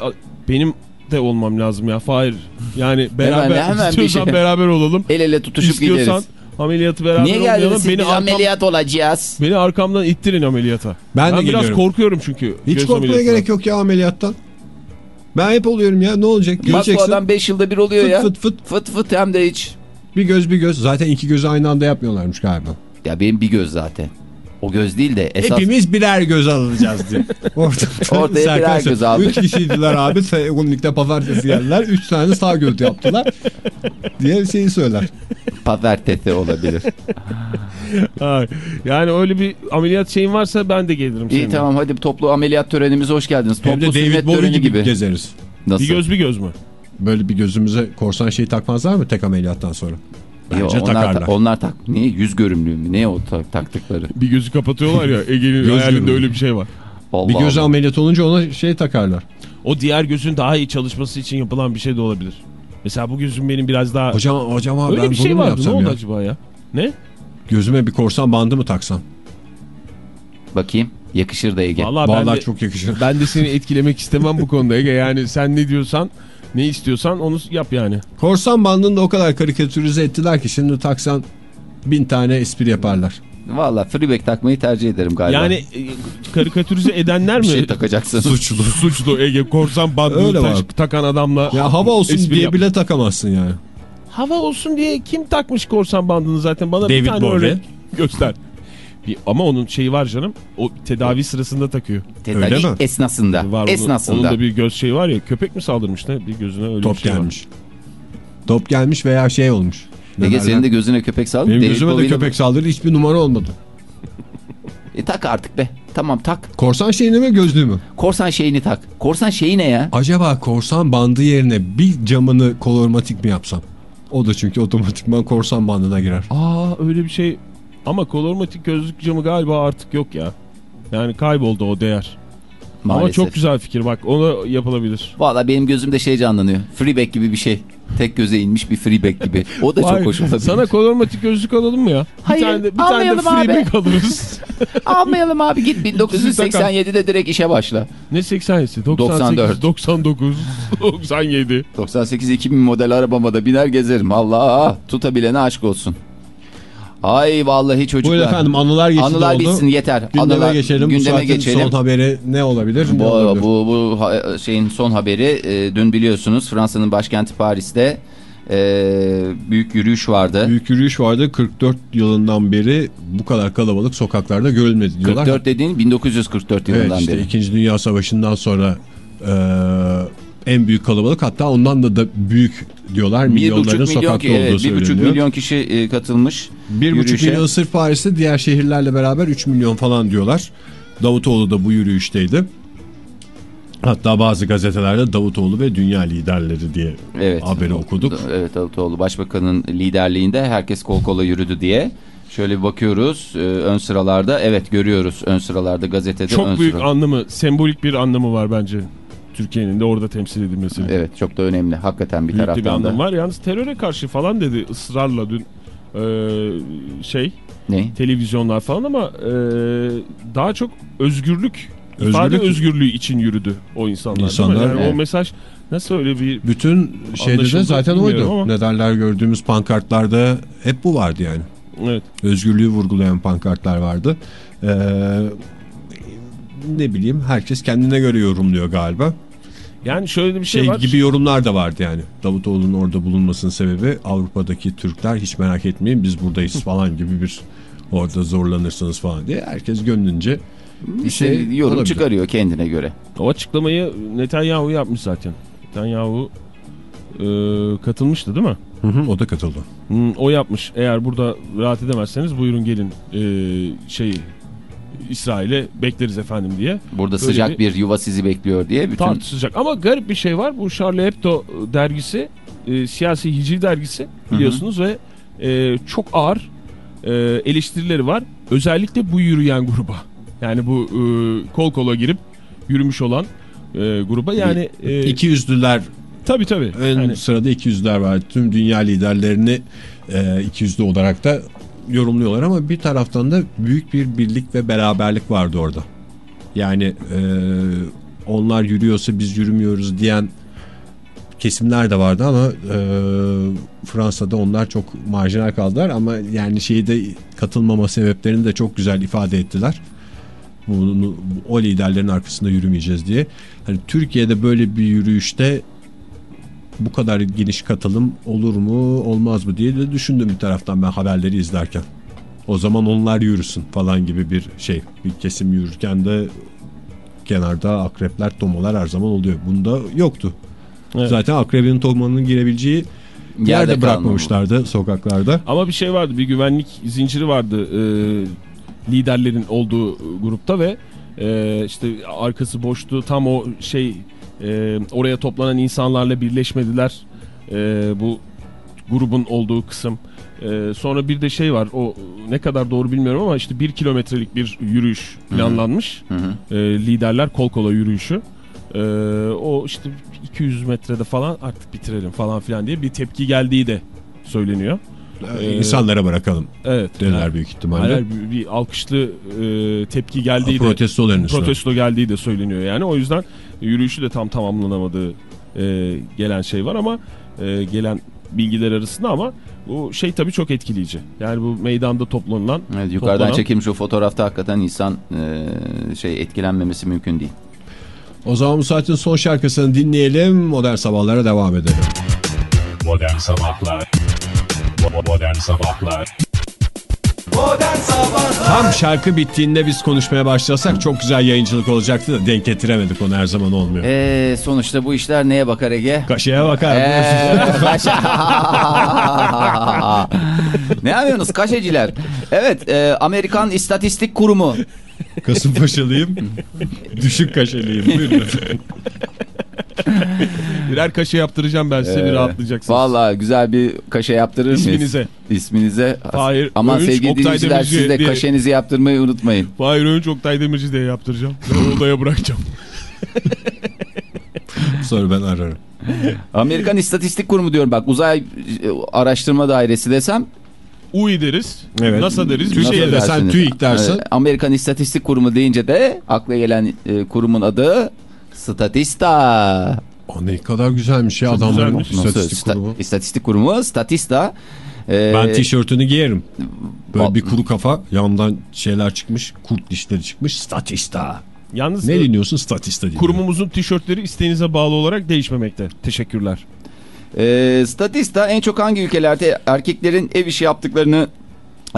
benim de olmam lazım ya. Fahir. Yani beraber hemen bir istiyorsan şey. beraber olalım. El ele tutuşup İstiyorsan gideriz. ameliyatı beraber Niye geldiniz siz? Beni, arkam, ameliyat olacağız. beni arkamdan ittirin ameliyata. Ben de biraz geliyorum. korkuyorum çünkü. Hiç korkmaya gerek yok ya ameliyattan. Ben hep oluyorum ya ne olacak? Bak bu Göreceksin. adam 5 yılda bir oluyor Fıt ya. fıt fıt. Fıt fıt hem de hiç. Bir göz bir göz. Zaten iki gözü aynı anda yapmıyorlarmış galiba. Ya benim bir göz zaten. O göz değil de esas. Hepimiz birer göz alacağız diye. Ortada Ortaya Serkan birer göz aldık. Üç kişiydiler abi. Ekonomikte pazartesi geldiler. Üç tane sağ göz yaptılar. diye şeyi söyler. Pazartesi olabilir. Yani öyle bir ameliyat şeyin varsa ben de gelirim İyi seninle. tamam hadi toplu ameliyat törenimize hoş geldiniz. Hem Toplu de David Bowie gibi, gibi. gezeriz. Nasıl? Bir göz bir göz mü? Böyle bir gözümüze korsan şeyi takmazlar mı tek ameliyattan sonra? Bence Yo, onlar, takarlar. ta- onlar tak. Niye? Yüz görümlüğü mü? Ne o ta- taktıkları? Bir gözü kapatıyorlar ya Ege'nin hayalinde öyle bir şey var. Allah bir göz ameliyat olunca ona şey takarlar. O diğer gözün daha iyi çalışması için yapılan bir şey de olabilir. Mesela bu gözüm benim biraz daha... Hocam hocam abi öyle ben bir bunu şey vardı ne oldu ya? acaba ya? Ne? Gözüme bir korsan bandı mı taksam? Bakayım. Yakışır da Ege. Vallahi, ben, Vallahi de, çok yakışır. ben de seni etkilemek istemem bu konuda Ege. Yani sen ne diyorsan ne istiyorsan onu yap yani. Korsan bandını da o kadar karikatürize ettiler ki şimdi taksan bin tane espri yaparlar. Valla freeback takmayı tercih ederim galiba. Yani e, karikatürize edenler bir mi? şey takacaksın. Suçlu. Suçlu Ege korsan bandını var. takan adamla. Ya hava olsun diye yap- bile takamazsın yani. Hava olsun diye kim takmış korsan bandını zaten bana bir David tane Bowie. örnek göster. Bir, ama onun şeyi var canım. O tedavi sırasında takıyor. Tedavi Öyle mi? esnasında. Var onun- esnasında. Onun da bir göz şeyi var ya. Köpek mi saldırmış ne? Bir gözüne öyle Top bir şey var. gelmiş. Top gelmiş veya şey olmuş. Ne Ege senin de gözüne köpek saldı. Benim David gözüme de köpek saldırdı hiçbir numara olmadı. E, tak artık be. Tamam tak. Korsan şeyini mi gözlüğü mü? Korsan şeyini tak. Korsan şeyi ne ya? Acaba korsan bandı yerine bir camını kolormatik mi yapsam? O da çünkü otomatikman korsan bandına girer. Aa öyle bir şey. Ama kolormatik gözlük camı galiba artık yok ya. Yani kayboldu o değer. Ama Maalesef. çok güzel fikir bak. Onu yapılabilir. Valla benim gözümde şey canlanıyor. Freeback gibi bir şey. Tek göze inmiş bir freeback gibi. O da Vay, çok hoş olabilir. Sana kolormatik gözlük alalım mı ya? Hayır, bir tane de, bir tane de almayalım abi. freeback alırız. Almayalım abi git 1987'de direkt işe başla. ne 87'si? 98, 94. 99, 97. 98-2000 model arabama da biner gezerim. Allah tutabilene aşk olsun. Ay vallahi çocuklar. Buyurun efendim anılar geçti Anılar oldu. bitsin yeter. Gündeme Anılar, geçelim. Bu Gündeme saatin geçelim. son haberi ne olabilir? Ne Bu, olabilir? bu, bu şeyin son haberi e, dün biliyorsunuz Fransa'nın başkenti Paris'te e, büyük yürüyüş vardı. Büyük yürüyüş vardı. 44 yılından beri bu kadar kalabalık sokaklarda görülmedi diyorlar. 44 dediğin 1944 yılından Evet işte beri. 2. Dünya Savaşı'ndan sonra e, en büyük kalabalık hatta ondan da, da büyük diyorlar. Milyonların milyon, sokakta ki, evet, olduğu bir buçuk söyleniyor. milyon kişi e, katılmış. 1,5 yürüyüşe. milyon sırf Paris'te diğer şehirlerle beraber 3 milyon falan diyorlar. Davutoğlu da bu yürüyüşteydi. Hatta bazı gazetelerde Davutoğlu ve dünya liderleri diye Evet. haberi okuduk. Evet Davutoğlu Başbakan'ın liderliğinde herkes kol kola yürüdü diye. Şöyle bakıyoruz e, ön sıralarda evet görüyoruz ön sıralarda gazetede ön Çok büyük sıra- anlamı, sembolik bir anlamı var bence. Türkiye'nin de orada temsil edilmesinin. Evet çok da önemli hakikaten bir Büyük de bir taraftan anlamı da. var. Yalnız teröre karşı falan dedi ısrarla dün ee, şey Ne? televizyonlar falan ama ee, daha çok özgürlük, ifade Özgürlük- özgürlüğü için yürüdü o insanlar. İnsanlar, yani evet. o mesaj nasıl öyle bir Bütün şeyde de zaten oydu. ama. Ne derler gördüğümüz pankartlarda hep bu vardı yani. evet Özgürlüğü vurgulayan pankartlar vardı. Ee, ne bileyim herkes kendine göre yorumluyor galiba. Yani şöyle bir şey, Şey var. gibi yorumlar da vardı yani. Davutoğlu'nun orada bulunmasının sebebi Avrupa'daki Türkler hiç merak etmeyin biz buradayız falan gibi bir orada zorlanırsınız falan diye. Herkes gönlünce bir İşte şey yorum olabilir. çıkarıyor kendine göre. O açıklamayı Netanyahu yapmış zaten. Netanyahu ee, katılmıştı değil mi? Hı hı, o da katıldı. Hmm, o yapmış. Eğer burada rahat edemezseniz buyurun gelin ee, şey İsrail'e bekleriz efendim diye. Burada Böyle sıcak bir- bir yuva sizi bekliyor diye bütün Tartışacak. Ama garip bir şey var. Bu Charlie Hebdo dergisi e, siyasi hicri dergisi biliyorsunuz ve e, çok ağır e, eleştirileri var. Özellikle bu yürüyen gruba. Yani bu e, kol kola girip yürümüş olan e, gruba. Yani e, İki yüzlüler tabii tabii. ön Yani, sırada iki yüzlüler var. Tüm dünya liderlerini e, iki yüzlü olarak da yorumluyorlar ama bir taraftan da büyük bir birlik ve beraberlik vardı orada. Yani e, onlar yürüyorsa biz yürümüyoruz diyen kesimler de vardı ama e, Fransa'da onlar çok marjinal kaldılar ama yani şeyde katılmama sebeplerini de çok güzel ifade ettiler. Bunu, o liderlerin arkasında yürümeyeceğiz diye. Hani Türkiye'de böyle bir yürüyüşte bu kadar geniş katılım olur mu olmaz mı diye de düşündüm bir taraftan ben haberleri izlerken. O zaman onlar yürüsün falan gibi bir şey. Bir kesim yürürken de kenarda akrepler, tomalar her zaman oluyor. Bunda yoktu. Evet. Zaten akrebin tomanın girebileceği Yerde, Yerde bırakmamışlardı sokaklarda. Ama bir şey vardı bir güvenlik zinciri vardı e, liderlerin olduğu grupta ve e, işte arkası boştu tam o şey e, oraya toplanan insanlarla birleşmediler e, bu grubun olduğu kısım. E, sonra bir de şey var o ne kadar doğru bilmiyorum ama işte bir kilometrelik bir yürüyüş planlanmış. Hı hı. E, liderler kol kola yürüyüşü. E, o işte 200 metrede falan artık bitirelim falan filan diye bir tepki geldiği de söyleniyor. Ee, İnsanlara bırakalım Evet. dediler büyük ihtimalle. Hayır, bir, bir alkışlı e, tepki geldiği de Protestoların protesto geldiği de söyleniyor yani. O yüzden yürüyüşü de tam tamamlanamadığı e, gelen şey var ama e, gelen bilgiler arasında ama bu şey tabii çok etkileyici. Yani bu meydanda toplanılan Evet, yukarıdan toplanan- çekilmiş o fotoğrafta hakikaten insan e, şey etkilenmemesi mümkün değil. O zaman bu saatin son şarkısını dinleyelim. Modern sabahlara devam edelim. Modern Sabahlar Modern Sabahlar Modern Sabahlar Tam şarkı bittiğinde biz konuşmaya başlasak çok güzel yayıncılık olacaktı da denk getiremedik onu her zaman olmuyor. E, sonuçta bu işler neye bakar Ege? Kaşıya bakar. Eee, kaş- ne yapıyorsunuz kaşeciler? Evet e, Amerikan İstatistik Kurumu. Kasımpaşalıyım. Düşük kaşeliyim. Buyurun. birer kaşe yaptıracağım ben size bir Ee, rahatlayacaksınız. Vallahi güzel bir kaşe yaptırır mıyız? İsminize. İsminize. Hayır, Aman Övünç, sevgili Oktay dinleyiciler Demirci siz de diye- kaşenizi yaptırmayı unutmayın. Fahir Öğünç Oktay Demirci diye yaptıracağım. Ben odaya bırakacağım. Sonra ben ararım. Amerikan İstatistik Kurumu diyorum bak uzay e, araştırma dairesi desem UI deriz. Evet. NASA deriz. Bir Nasıl şey desen? TÜİK dersin. Amerikan İstatistik Kurumu deyince de akla gelen e, kurumun adı Statista. O ne kadar güzelmiş ya adamların istatistik Sta- kurumu. İstatistik Kurumu Statista. E, Ben tişörtünü giyerim. Böyle bir kuru kafa yandan şeyler çıkmış. Kurt dişleri çıkmış. Statista. Yalnız Ne dinliyorsun? Statista diye. kurumumuzun tişörtleri isteğinize bağlı olarak değişmemekte. Teşekkürler. E, Statista en çok hangi ülkelerde erkeklerin ev işi yaptıklarını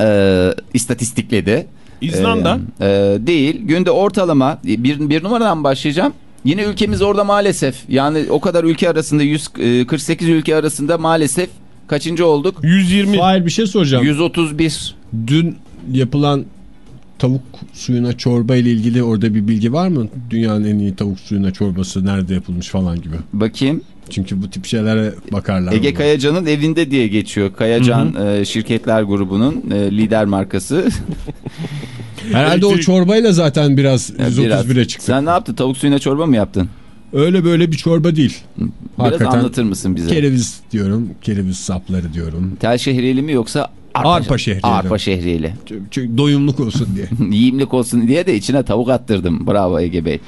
e, istatistikledi. İzlanda. Ee, e, değil. Günde ortalama bir, bir numaradan başlayacağım. Yine ülkemiz orada maalesef. Yani o kadar ülke arasında 148 ülke arasında maalesef kaçıncı olduk? 120. Hayır bir şey soracağım. 131. Dün yapılan tavuk suyuna çorba ile ilgili orada bir bilgi var mı? Dünyanın en iyi tavuk suyuna çorbası nerede yapılmış falan gibi. Bakayım. Çünkü bu tip şeylere bakarlar. Ege bunlar. Kayacan'ın evinde diye geçiyor. Kayacan e, şirketler grubunun e, lider markası. Herhalde o çorbayla zaten biraz Biraz. 131'e çıktı. Sen ne yaptın? Tavuk suyuna çorba mı yaptın? Öyle böyle bir çorba değil. Biraz Hakikaten anlatır mısın bize? Kereviz diyorum. Kereviz sapları diyorum. Tel şehriyeli mi yoksa Arpa şehriyeli. Arpa şehriyeli. Çünkü doyumluk olsun diye. Yiyimlik olsun diye de içine tavuk attırdım. Bravo Ege Bey.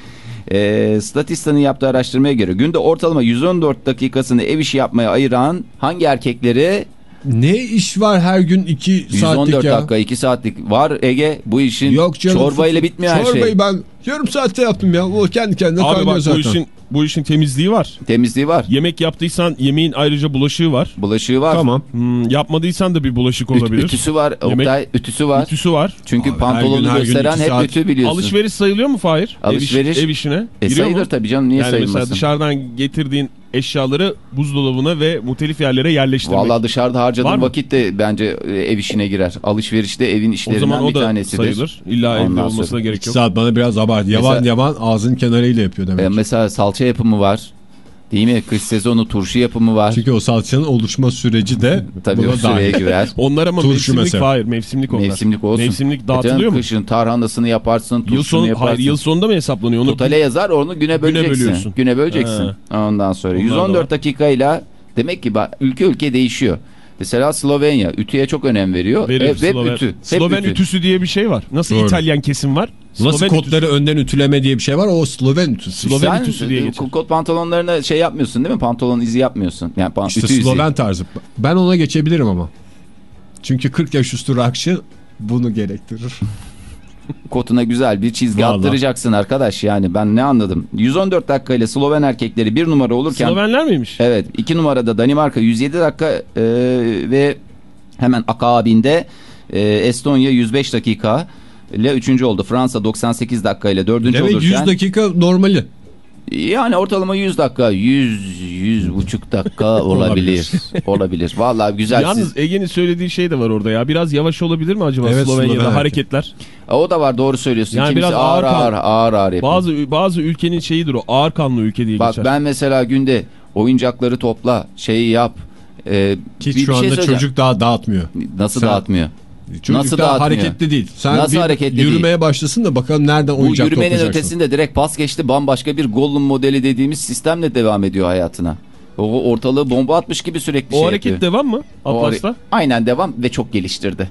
Ee, Statistan'ın yaptığı araştırmaya göre günde ortalama 114 dakikasını ev işi yapmaya ayıran hangi erkekleri ne iş var her gün 2 saatlik 114 ya? dakika 2 saatlik var Ege bu işin Yok canım. çorbayla bitmiyor her Çorbayı şey. ben yarım saatte yaptım ya. O kendi kendine Abi kaynıyor bak zaten. bu işin, bu işin temizliği var. Temizliği var. Yemek yaptıysan yemeğin ayrıca bulaşığı var. Bulaşığı var. Tamam. Hmm, yapmadıysan da bir bulaşık Üt- olabilir. ütüsü var. Yemek- Oktay ütüsü var. Ütüsü var. Çünkü Abi her pantolonu gün, her gün gösteren iki hep saat. ütü biliyorsun. Alışveriş sayılıyor mu Fahir? Alışveriş- Ev, iş- ev işine. E Giriyor sayılır mu? tabii canım niye Yani sayılmasın? mesela dışarıdan getirdiğin eşyaları buzdolabına ve muhtelif yerlere yerleştirmek. Vallahi dışarıda harcadığın vakit de bence e, ev işine girer. Alışverişte evin o işlerinden zaman o bir da tanesidir. sayılır. İlla evde olmasına sonra- gerek yok. saat bana biraz abart. Yavan Mesela- yavan ağzın kenarıyla yapıyor demek. E, mesela salça yapımı var. Değil mi? Kış sezonu turşu yapımı var. Çünkü o salçanın oluşma süreci de Tabii buna süreye girer. Onlar ama Turşu mevsimlik mesela. Fahir. Mevsimlik onlar. Mevsimlik olsun. Mevsimlik E dağıtılıyor canım, mu? Kışın tarhanasını yaparsın, Yıl turşunu sonu, yaparsın. hayır yıl sonunda mı hesaplanıyor? Onu Totale yazar onu güne böleceksin. bölüyorsun. Güne böleceksin. Ondan sonra. Onlar da var. 114 dakikayla demek ki ülke ülke değişiyor. Mesela Slovenya ütüye çok önem veriyor. Verir, hep Sloven. ütü. Hep Sloven ütü. ütüsü diye bir şey var. Nasıl Doğru. İtalyan kesim var? Nasıl Sloven kotları önden ütüleme diye bir şey var. O Sloven ütüsü. Sloven Sen ütüsü diye e, geçer. kot pantolonlarına şey yapmıyorsun değil mi? Pantolon izi yapmıyorsun. Yani pan- İşte ütü izi. Sloven tarzı. Ben ona geçebilirim ama. Çünkü 40 yaş üstü rakçı bunu gerektirir. Kotuna güzel bir çizgi Vallahi. attıracaksın arkadaş. Yani ben ne anladım? 114 dakika ile Sloven erkekleri bir numara olurken Slovenler miymiş? Evet iki numarada Danimarka 107 dakika e, ve hemen akabinde e, Estonya 105 dakika ile üçüncü oldu. Fransa 98 dakika ile dördüncü Demek olurken 100 dakika normali. Yani ortalama 100 dakika, 100 100 buçuk dakika olabilir. olabilir. Vallahi güzel. Yalnız Siz, Ege'nin söylediği şey de var orada ya. Biraz yavaş olabilir mi acaba Evet, Slovenya'da Slovenya hareketler? o da var doğru söylüyorsun. Yani Kimisi biraz ağır ağır ağır ağır ağır yapıyor. Bazı bazı ülkenin şeyidir o. Ağır kanlı ülke diye Bak geçer. ben mesela günde oyuncakları topla, şeyi yap. Ee, Ki bir- bir şu şey anda çocuk daha dağıtmıyor. nasıl Sen- dağıtmıyor? Çocuk Nasıl daha dağıtmıyor? hareketli değil. Sen Nasıl bir hareketli yürümeye başlasın da bakalım nereden Bu oyuncak yürümenin ötesinde direkt pas geçti bambaşka bir Gollum modeli dediğimiz sistemle devam ediyor hayatına. O ortalığı bomba atmış gibi sürekli o şey hareket yapıyor. devam mı O hare- Atlas'ta? Aynen devam ve çok geliştirdi.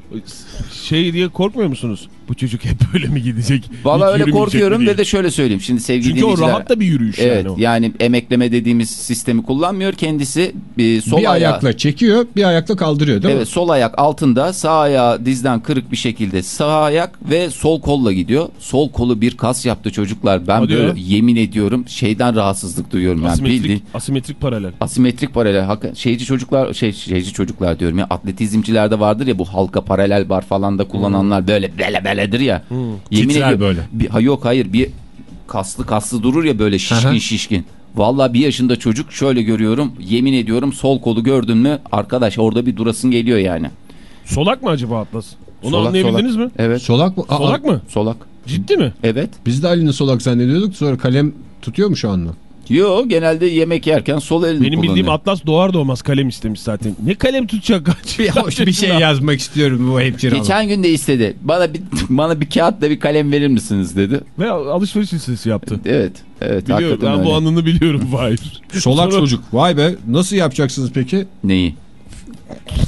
Şey diye korkmuyor musunuz? Bu çocuk hep böyle mi gidecek? Vallahi Hiç öyle mi korkuyorum ve de şöyle söyleyeyim. Şimdi sevgili Çünkü o rahat da bir yürüyüş Evet yani o. yani emekleme dediğimiz sistemi kullanmıyor. Kendisi bir sol bir ayağı. ayakla çekiyor, bir ayakla kaldırıyor değil Evet sol ayak altında sağ ayağı dizden kırık bir şekilde sağ ayak ve sol kolla gidiyor. Sol kolu bir kas yaptı çocuklar. Ben Hadi böyle ya. yemin ediyorum şeyden rahatsızlık duyuyorum. Yani bildiğin- Asimetrik, asimetrik paralel. Asimetrik paralel. Şeyci çocuklar şey şeyci çocuklar diyorum ya atletizmcilerde vardır ya bu halka paralel bar falan da kullananlar böyle bele beledir ya. Yemin Titrer ediyorum. böyle. Bir, ha, yok hayır bir kaslı kaslı durur ya böyle şişkin Aha. şişkin. Vallahi bir yaşında çocuk şöyle görüyorum yemin ediyorum sol kolu gördün mü arkadaş orada bir durasın geliyor yani. Solak mı acaba Atlas? Onu Solak, anlayabildiniz solak. mi? Evet Solak mı? Aa, Solak mı? solak. Ciddi mi? Evet. Biz de Ali'nin solak zannediyorduk. Sonra kalem tutuyor mu şu anda? Yo genelde yemek yerken sol elini Benim bildiğim. Atlas doğar doğmaz kalem istemiş zaten. Ne kalem tutacak? Bir hoş bir şey yazmak istiyorum bu hep Geçen gün de istedi. Bana bir bana bir kağıtla bir kalem verir misiniz dedi. Ve alışveriş listesi yaptı. Evet. Evet. Biliyorum ben öyle. bu anını biliyorum Fahir. Solak Sonra- çocuk. Vay be. Nasıl yapacaksınız peki? Neyi?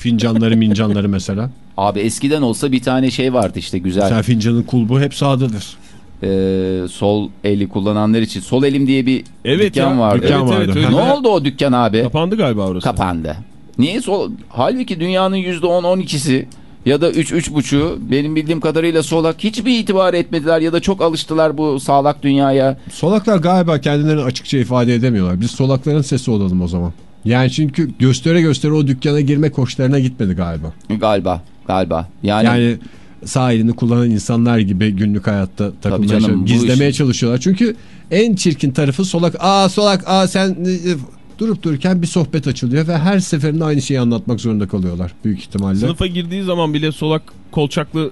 Fincanları mincanları mesela. Abi eskiden olsa bir tane şey vardı işte güzel. Sen fincanın kulbu hep sağdadır. Ee, sol eli kullananlar için. Sol elim diye bir Evet dükkan ya. vardı. Dükkan evet, evet, vardı. öyle. Ne oldu o dükkan abi? Kapandı galiba orası. Kapandı. Niye sol? Halbuki dünyanın %10-12'si ya da 3-3,5'u benim bildiğim kadarıyla solak hiçbir itibar etmediler ya da çok alıştılar bu sağlak dünyaya. Solaklar galiba kendilerini açıkça ifade edemiyorlar. Biz solakların sesi olalım o zaman. Yani çünkü göstere göstere o dükkana girmek hoşlarına gitmedi galiba. Galiba. Galiba. Yani, Yani sağ elini kullanan insanlar gibi günlük hayatta takılmaya canım, Gizlemeye işin- çalışıyorlar. Çünkü en çirkin tarafı solak. Aa solak aa sen e, e, durup dururken bir sohbet açılıyor ve her seferinde aynı şeyi anlatmak zorunda kalıyorlar büyük ihtimalle. Sınıfa girdiği zaman bile solak kolçaklı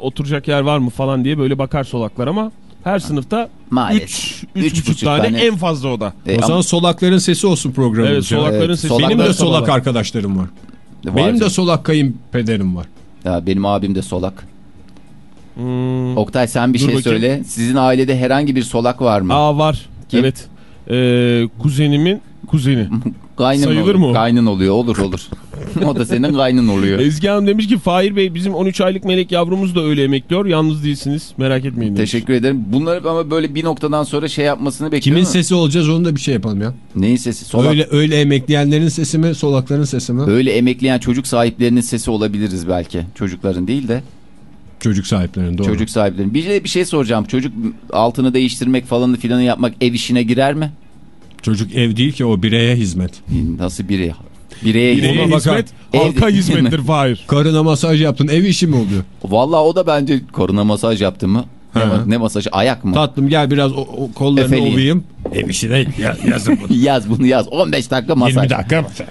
oturacak yer var mı falan diye böyle bakar solaklar ama her sınıfta Maalesef. 3 Üç 3,5 buçuk tane, tane. en fazla o da. E, o ama- zaman solakların sesi olsun programımız. Evet solakların Evet, sesi. Benim de solak arkadaşlarım var. Var Benim de solak kayınpederim var. Ya benim abim de solak. Hmm. Oktay sen bir Dur şey bakayım. söyle. Sizin ailede herhangi bir solak var mı? Aa var. Kim? Evet. Ee, kuzenimin kuzeni. Kaynın sayılır olur. mı? Kaynın oluyor. Olur olur. o da senin kaynın oluyor. Ezgi Hanım demiş ki Fahir Bey bizim 13 aylık melek yavrumuz da öyle emekliyor. Yalnız değilsiniz. Merak etmeyin demiş. Teşekkür ederim. Bunları ama böyle bir noktadan sonra şey yapmasını Kimin bekliyorum. sesi olacağız onu da bir şey yapalım ya. Neyin sesi? Solak. Öyle. Öyle öyle emekleyenlerin sesi mi, solakların sesi mi? emekleyen çocuk sahiplerinin sesi olabiliriz belki. Çocukların değil de Çocuk sahiplerinin doğru. çocuk sahiplerinin. Bir bir şey soracağım. Çocuk altını değiştirmek falanı filanı yapmak ev işine girer mi? Çocuk ev değil ki o bireye hizmet. Nasıl biri? Bireye Bireye Ona bakar. hizmet, halka hizmettir Fahir. Karına masaj yaptın ev işi mi oluyor? Vallahi o da bence koruna masaj yaptı mı? Ne, ne masajı? Ayak mı? Tatlım gel biraz o, o kollarını Efeliğim. ovayım. Ev işi değil ya, yazın bunu. yaz bunu yaz. 15 dakika masaj. 20 dakika masaj.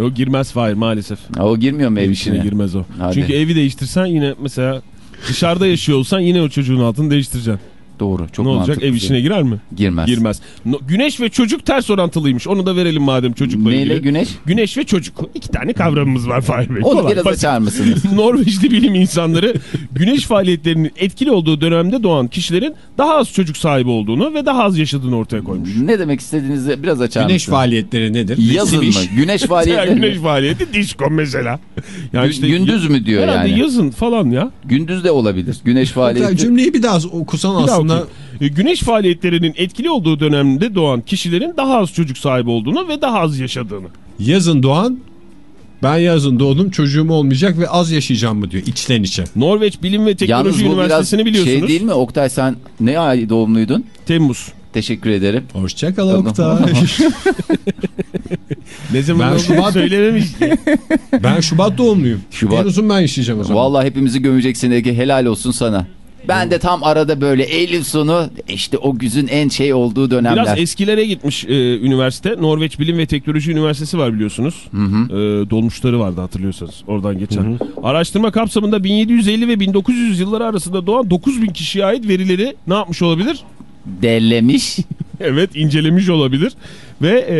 O girmez Fahir maalesef. Ha, o girmiyor mu ev işine? girmez o. Hadi. Çünkü evi değiştirsen yine mesela dışarıda yaşıyor olsan yine o çocuğun altını değiştireceksin. Doğru. Çok ne olacak ev işine girer mi? Girmez. Girmez. No- güneş ve çocuk ters orantılıymış. Onu da verelim madem çocukla Neyle ilgili. güneş? Güneş ve çocuk. İki tane kavramımız var Fahir Bey. Onu Kolay, biraz basit. açar mısınız? Norveçli bilim insanları güneş faaliyetlerinin etkili olduğu dönemde doğan kişilerin daha az çocuk sahibi olduğunu ve daha az yaşadığını ortaya koymuş. ne demek istediğinizi biraz açar Güneş mısınız? faaliyetleri nedir? Yazın mı? Güneş faaliyetleri güneş faaliyeti disco mesela. Yani işte Gündüz mü diyor herhalde yani? yazın falan ya. Gündüz de olabilir. Güneş Hatta faaliyeti. cümleyi bir daha okusan daha aslında. E, Güneş faaliyetlerinin etkili olduğu dönemde doğan kişilerin daha az çocuk sahibi olduğunu ve daha az yaşadığını. yazın doğan ben yazın doğdum çocuğum olmayacak ve az yaşayacağım mı diyor içten içe. Norveç Bilim ve Teknoloji Yalnız Üniversitesi'ni biliyorsunuz. şey değil mi? Oktay sen ne ay doğumluydun? Temmuz. Teşekkür ederim. Hoşçakal. Oktay. Ne zaman Ben Şubat- söylememiş. ben Şubat doğumluyum. Şubat. En uzun ben yaşayacağım o zaman. Vallahi hepimizi gömeceksin Ege. Helal olsun sana. Ben de tam arada böyle Eylül sonu işte o güzün en şey olduğu dönemler. Biraz eskilere gitmiş e, üniversite. Norveç Bilim ve Teknoloji Üniversitesi var biliyorsunuz. E, dolmuşları vardı hatırlıyorsanız oradan geçen. Araştırma kapsamında 1750 ve 1900 yılları arasında doğan 9000 kişiye ait verileri ne yapmış olabilir? Derlemiş. Evet incelemiş olabilir. Ve e,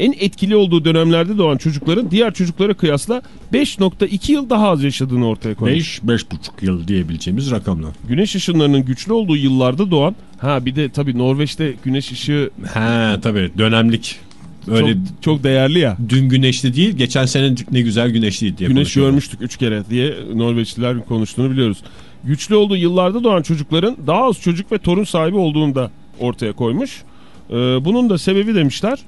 en etkili olduğu dönemlerde doğan çocukların diğer çocuklara kıyasla 5.2 yıl daha az yaşadığını ortaya koymuş. 5-5,5 yıl diyebileceğimiz rakamlar. Güneş ışınlarının güçlü olduğu yıllarda doğan ha bir de tabii Norveç'te güneş ışığı He tabii dönemlik. Öyle çok, çok değerli ya. dün güneşli değil geçen sene ne güzel güneşliydi diye Güneş görmüştük 3 kere diye Norveçliler konuştuğunu biliyoruz. Güçlü olduğu yıllarda doğan çocukların daha az çocuk ve torun sahibi olduğunu da ortaya koymuş. Ee, bunun da sebebi demişler.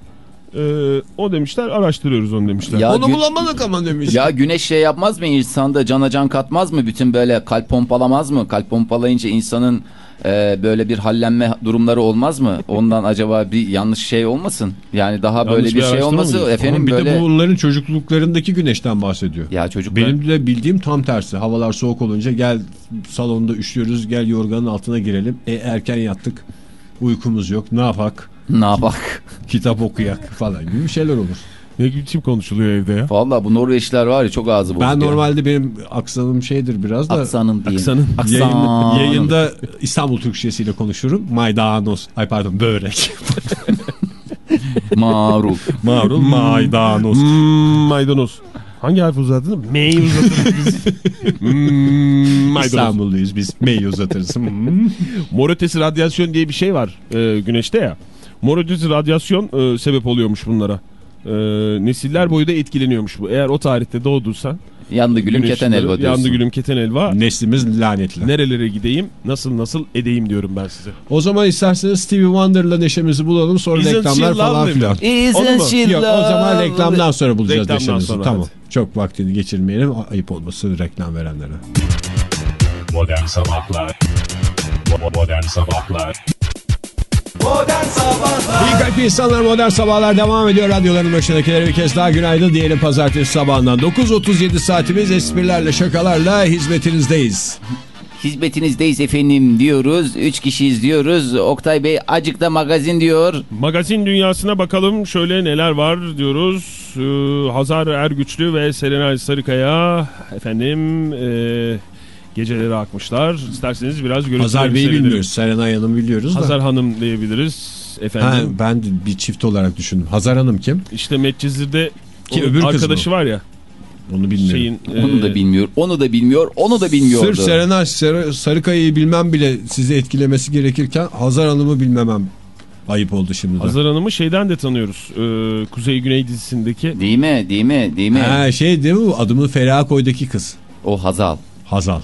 Ee, o demişler araştırıyoruz onu demişler. Ya Onu bulamadık ama demiş. Ya güneş şey yapmaz mı insanda cana can katmaz mı? Bütün böyle kalp pompalamaz mı? Kalp pompalayınca insanın e, böyle bir hallenme durumları olmaz mı? Ondan acaba bir yanlış şey olmasın? Yani daha Yanlış böyle bir bir şey olması efendim Ama bir böyle de bunların çocukluklarındaki güneşten bahsediyor. ya çocuklar Benim de bildiğim tam tersi. Havalar soğuk olunca gel salonda üşüyoruz gel yorganın altına girelim. E erken yattık. Uykumuz yok. Ne yapak? Ne yapak? Kitap okuyak falan gibi şeyler olur. Ne biçim konuşuluyor evde ya? Vallahi bu Norveçliler var ya çok ağzı bozuk. Ben ya. normalde benim aksanım şeydir biraz da aksanım diyeyim. Aksanın. Aksanım. yayında, yayında İstanbul Türkçesiyle konuşurum. Maydanoz. Ay pardon börek. Marul. Marul maydanoz. Hmm, maydanoz. Hangi harf uzatın? M'yi uzatırız biz. Hmm, maydanoz. İstanbulluyuz biz. Meyi uzatırız. Hmm. Mor ötesi radyasyon diye bir şey var e, güneşte ya. Mor ötesi radyasyon e, sebep oluyormuş bunlara. E, nesiller boyu da etkileniyormuş bu. Eğer o tarihte doğduysan. Yandı gülüm keten elva diyorsun. Yandı gülüm keten elva. Neslimiz lanetli. Nerelere gideyim, nasıl nasıl edeyim diyorum ben size. O zaman isterseniz Stevie Wonder'la neşemizi bulalım sonra Isn't reklamlar falan filan. Isn't Onu mu? she Yok o zaman reklamdan sonra bulacağız Reklamdan neşemizi. sonra, tamam. hadi. Çok vaktini geçirmeyelim. Ayıp olmasın reklam verenlere. Modern Sabahlar Modern Sabahlar Modern Sabahlar İyi kalp insanlar modern sabahlar devam ediyor. Radyoların başındakilere bir kez daha günaydın diyelim pazartesi sabahından. 9.37 saatimiz esprilerle şakalarla hizmetinizdeyiz. Hizmetinizdeyiz efendim diyoruz. Üç kişiyiz diyoruz. Oktay Bey acık da magazin diyor. Magazin dünyasına bakalım şöyle neler var diyoruz. Ee, Hazar Ergüçlü ve Serenay Sarıkaya efendim e, geceleri akmışlar. İsterseniz biraz görüntüleri Hazar Bey'i bilmiyoruz. Serenay Hanım biliyoruz da. Hazar Hanım diyebiliriz Ha, efendim. ben de bir çift olarak düşündüm. Hazar Hanım kim? İşte Medcezir'de Ki öbür arkadaşı var ya. Onu bilmiyorum. Şeyin, Onu e, da bilmiyor. Onu da bilmiyor. Onu da bilmiyordu. Sırf Serenay Ser- Sarıkaya'yı bilmem bile sizi etkilemesi gerekirken Hazar Hanım'ı bilmemem ayıp oldu şimdi. Hazar Hanım'ı şeyden de tanıyoruz. Ee, Kuzey Güney dizisindeki. Değil mi? Değil mi? Değil mi? Ha, şey değil mi adımı Feriha Koy'daki kız. O Hazal. Hazal.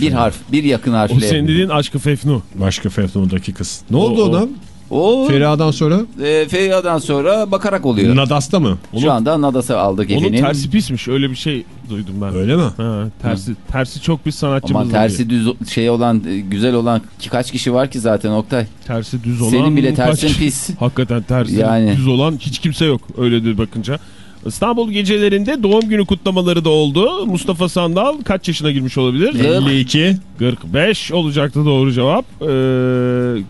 Bir harf. Bir yakın O harfle. senin dediğin Aşkı Fefnu. Başka Fefno'daki kız. Ne oldu O- o. ona? O Feriha'dan sonra e, Feriha'dan sonra bakarak oluyor. Nadas'ta mı? Şu anda Nadas'ı aldık Onun efendim. tersi pismiş. Öyle bir şey duydum ben. Öyle mi? Ha, tersi, tersi çok bir sanatçımız Ama tersi düz şey olan e, güzel olan kaç kişi var ki zaten Oktay. tersi düz olan Senin bile kaç- tersin pis. Hakikaten tersi Yani. düz olan hiç kimse yok öyledir bakınca. İstanbul gecelerinde doğum günü kutlamaları da oldu. Mustafa Sandal kaç yaşına girmiş olabilir? 52. 45 olacaktı doğru cevap. Ee,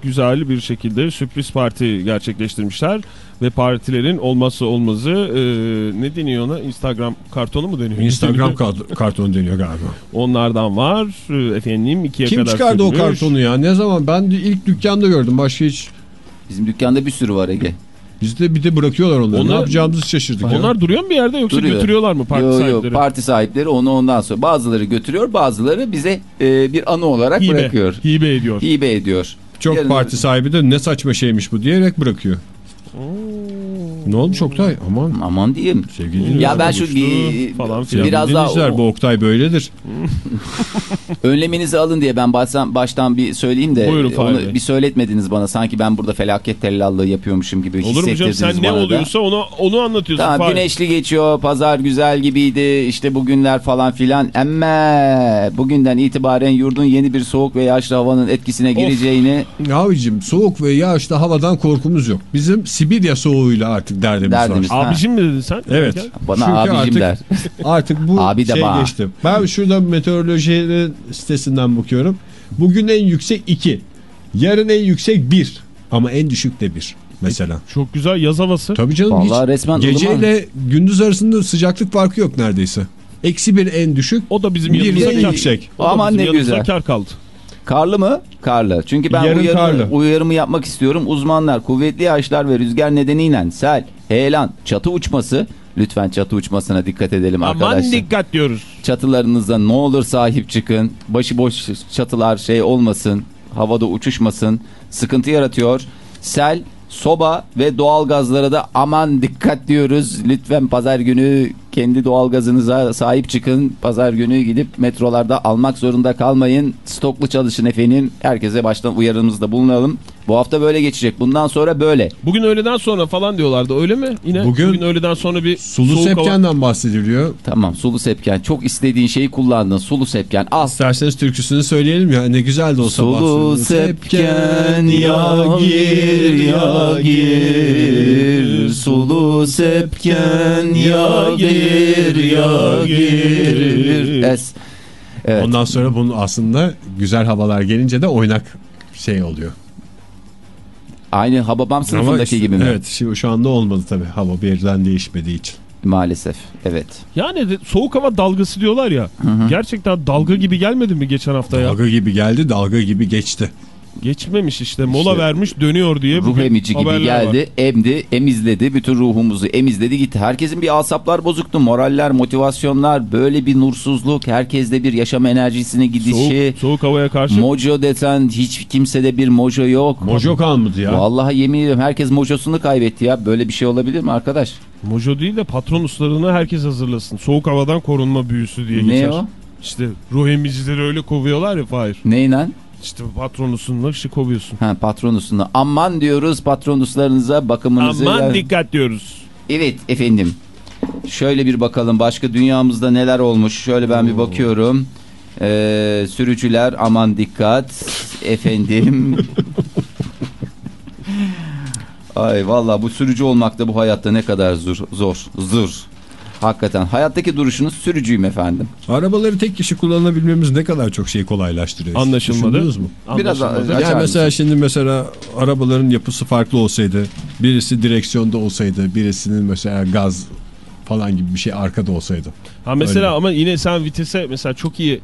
güzel bir şekilde sürpriz parti gerçekleştirmişler. Ve partilerin olmazsa olmazı e, ne deniyor ona? Instagram kartonu mu deniyor? Instagram kart- kartonu deniyor galiba. Onlardan var. Ee, Efendim ikiye Kim kadar çıkardı o sürmüş. kartonu ya? Ne zaman? Ben ilk dükkanda gördüm. Başka hiç. Bizim dükkanda bir sürü var Ege. Bizde bir de bırakıyorlar onları. Onlar- ne yapacağımızı şaşırdık ya. Onlar duruyor mu bir yerde yoksa Duruyor. götürüyorlar mı parti Yo, yo, sahipleri? parti sahipleri onu ondan sonra bazıları götürüyor bazıları bize e, bir anı olarak hibe, bırakıyor. hibe ediyor. Hibe ediyor. Çok Yarın- parti sahibi de ne saçma şeymiş bu diyerek bırakıyor. Ne olmuş Oktay? Aman Aman diyeyim. sevgili Ya ben şu bir- falan filan. biraz daha o- bu Oktay böyledir. Önleminizi alın diye ben baştan, baştan bir söyleyeyim de Buyurun e, onu bir söyletmediniz bana. Sanki ben burada felaket tellallığı yapıyormuşum gibi Olur mu canım hissettirdiniz sen ne bana da. oluyorsa onu onu anlatıyorsun. Tamam Fahri. güneşli geçiyor, pazar güzel gibiydi, işte bugünler falan filan. Ama bugünden itibaren yurdun yeni bir soğuk ve yağışlı havanın etkisine gireceğini... Abicim soğuk ve yağışlı havadan korkumuz yok. Bizim Sibirya soğuğuyla artık derdimiz, Derdimiz. var. Ha. Abicim mi dedin sen? Evet. Bana Çünkü abicim artık, der. Artık bu Abi de şey bana. geçti. Ben şurada meteoroloji sitesinden bakıyorum. Bugün en yüksek 2. Yarın en yüksek 1. Ama en düşük de 1 mesela. Çok güzel yaz havası. Tabii canım Vallahi hiç resmen geceyle gündüz arasında sıcaklık farkı yok neredeyse. Eksi bir en düşük. O da bizim Bir yanımıza kar. yüksek. Aman ne güzel. kar kaldı. Karlı mı? Karlı. Çünkü ben Yarın uyarımı, karlı. uyarımı yapmak istiyorum. Uzmanlar kuvvetli yağışlar ve rüzgar nedeniyle sel, heyelan, çatı uçması. Lütfen çatı uçmasına dikkat edelim Aman arkadaşlar. dikkat diyoruz. Çatılarınıza ne olur sahip çıkın. Başıboş çatılar şey olmasın. Havada uçuşmasın. Sıkıntı yaratıyor. Sel, soba ve doğalgazlara da aman dikkat diyoruz. Lütfen pazar günü kendi doğalgazınıza sahip çıkın. Pazar günü gidip metrolarda almak zorunda kalmayın. Stoklu çalışın efendim. Herkese baştan uyarımızda bulunalım. Bu hafta böyle geçecek. Bundan sonra böyle. Bugün öğleden sonra falan diyorlardı öyle mi? Yine Bugün bugün, öğleden sonra bir Sulu soğuk hava- sepkenden bahsediliyor. Tamam sulu sepken. Çok istediğin şeyi kullandın. Sulu sepken. Al. İsterseniz türküsünü söyleyelim ya ne güzel de o sabah. Sulu sepken ya gir ya gir Sulu sepken ya gir ya gir Es. Evet. Ondan sonra bunun aslında güzel havalar gelince de oynak şey oluyor. Aynı Hababam sınıfındaki gibi mi? Evet şimdi şu anda olmadı tabii hava birden değişmediği için. Maalesef. Evet. Yani de, soğuk hava dalgası diyorlar ya. Gerçekten dalga gibi gelmedi mi geçen hafta ya? Dalga gibi geldi dalga gibi geçti. Geçmemiş işte mola İşte vermiş dönüyor diye. Ruh emici gibi geldi, var. emdi, emizledi, bütün ruhumuzu emizledi gitti. Herkesin bir asaplar bozuktu, moraller, motivasyonlar, böyle bir nursuzluk, herkeste bir yaşam enerjisine gidişi. Soğuk, soğuk havaya karşı. Mojo desen hiç kimsede bir mojo yok. Mojo kalmadı ya. Vallahi yemin ediyorum herkes mojosunu kaybetti ya. Böyle bir şey olabilir mi arkadaş? Mojo değil de patron uslarını herkes hazırlasın. Soğuk havadan korunma büyüsü diye Ne geçer. o? İşte ruh emicileri öyle kovuyorlar ya Fahir. Neyle? İşte patron usulüne işte kovuyorsun. Ha patronusunu. Aman diyoruz patronuslarınıza bakımınızı. Aman dikkat diyoruz. Evet efendim. Şöyle bir bakalım başka dünyamızda neler olmuş. Şöyle ben bir bakıyorum. Ee, sürücüler aman dikkat. Efendim. Ay vallahi bu sürücü olmak da bu hayatta ne kadar zor. Zor. Zor. Hakikaten. Hayattaki duruşunuz sürücüyüm efendim. Arabaları tek kişi kullanabilmemiz ne kadar çok şeyi kolaylaştırıyor. Anlaşılmadı. Düşündünüz mü? Biraz Anlaşılmadı. Yani mesela mısın? şimdi mesela arabaların yapısı farklı olsaydı, birisi direksiyonda olsaydı, birisinin mesela gaz falan gibi bir şey arkada olsaydı. Ha mesela Öyle. ama yine sen vitese mesela çok iyi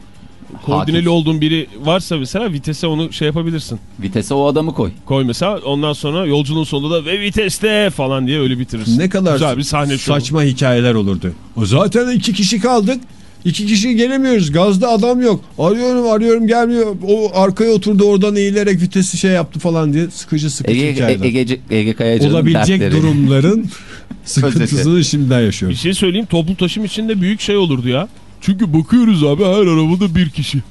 koordineli Hakim. olduğun biri varsa mesela vitese onu şey yapabilirsin. Vitese o adamı koy. Koy mesela ondan sonra yolculuğun sonunda da ve viteste falan diye öyle bitirirsin. Ne kadar Güzel bir sahne şovu. saçma hikayeler olurdu. O zaten iki kişi kaldık. İki kişi gelemiyoruz. Gazda adam yok. Arıyorum arıyorum gelmiyor. O arkaya oturdu oradan eğilerek vitesi şey yaptı falan diye sıkıcı sıkıcı Ege, hikayeler. Ege, Ege, Ege Kayacan'ın Olabilecek dertleri. durumların sıkıntısını şimdiden Bir yaşıyoruz. şey söyleyeyim toplu taşım içinde büyük şey olurdu ya. Çünkü bakıyoruz abi her arabada bir kişi.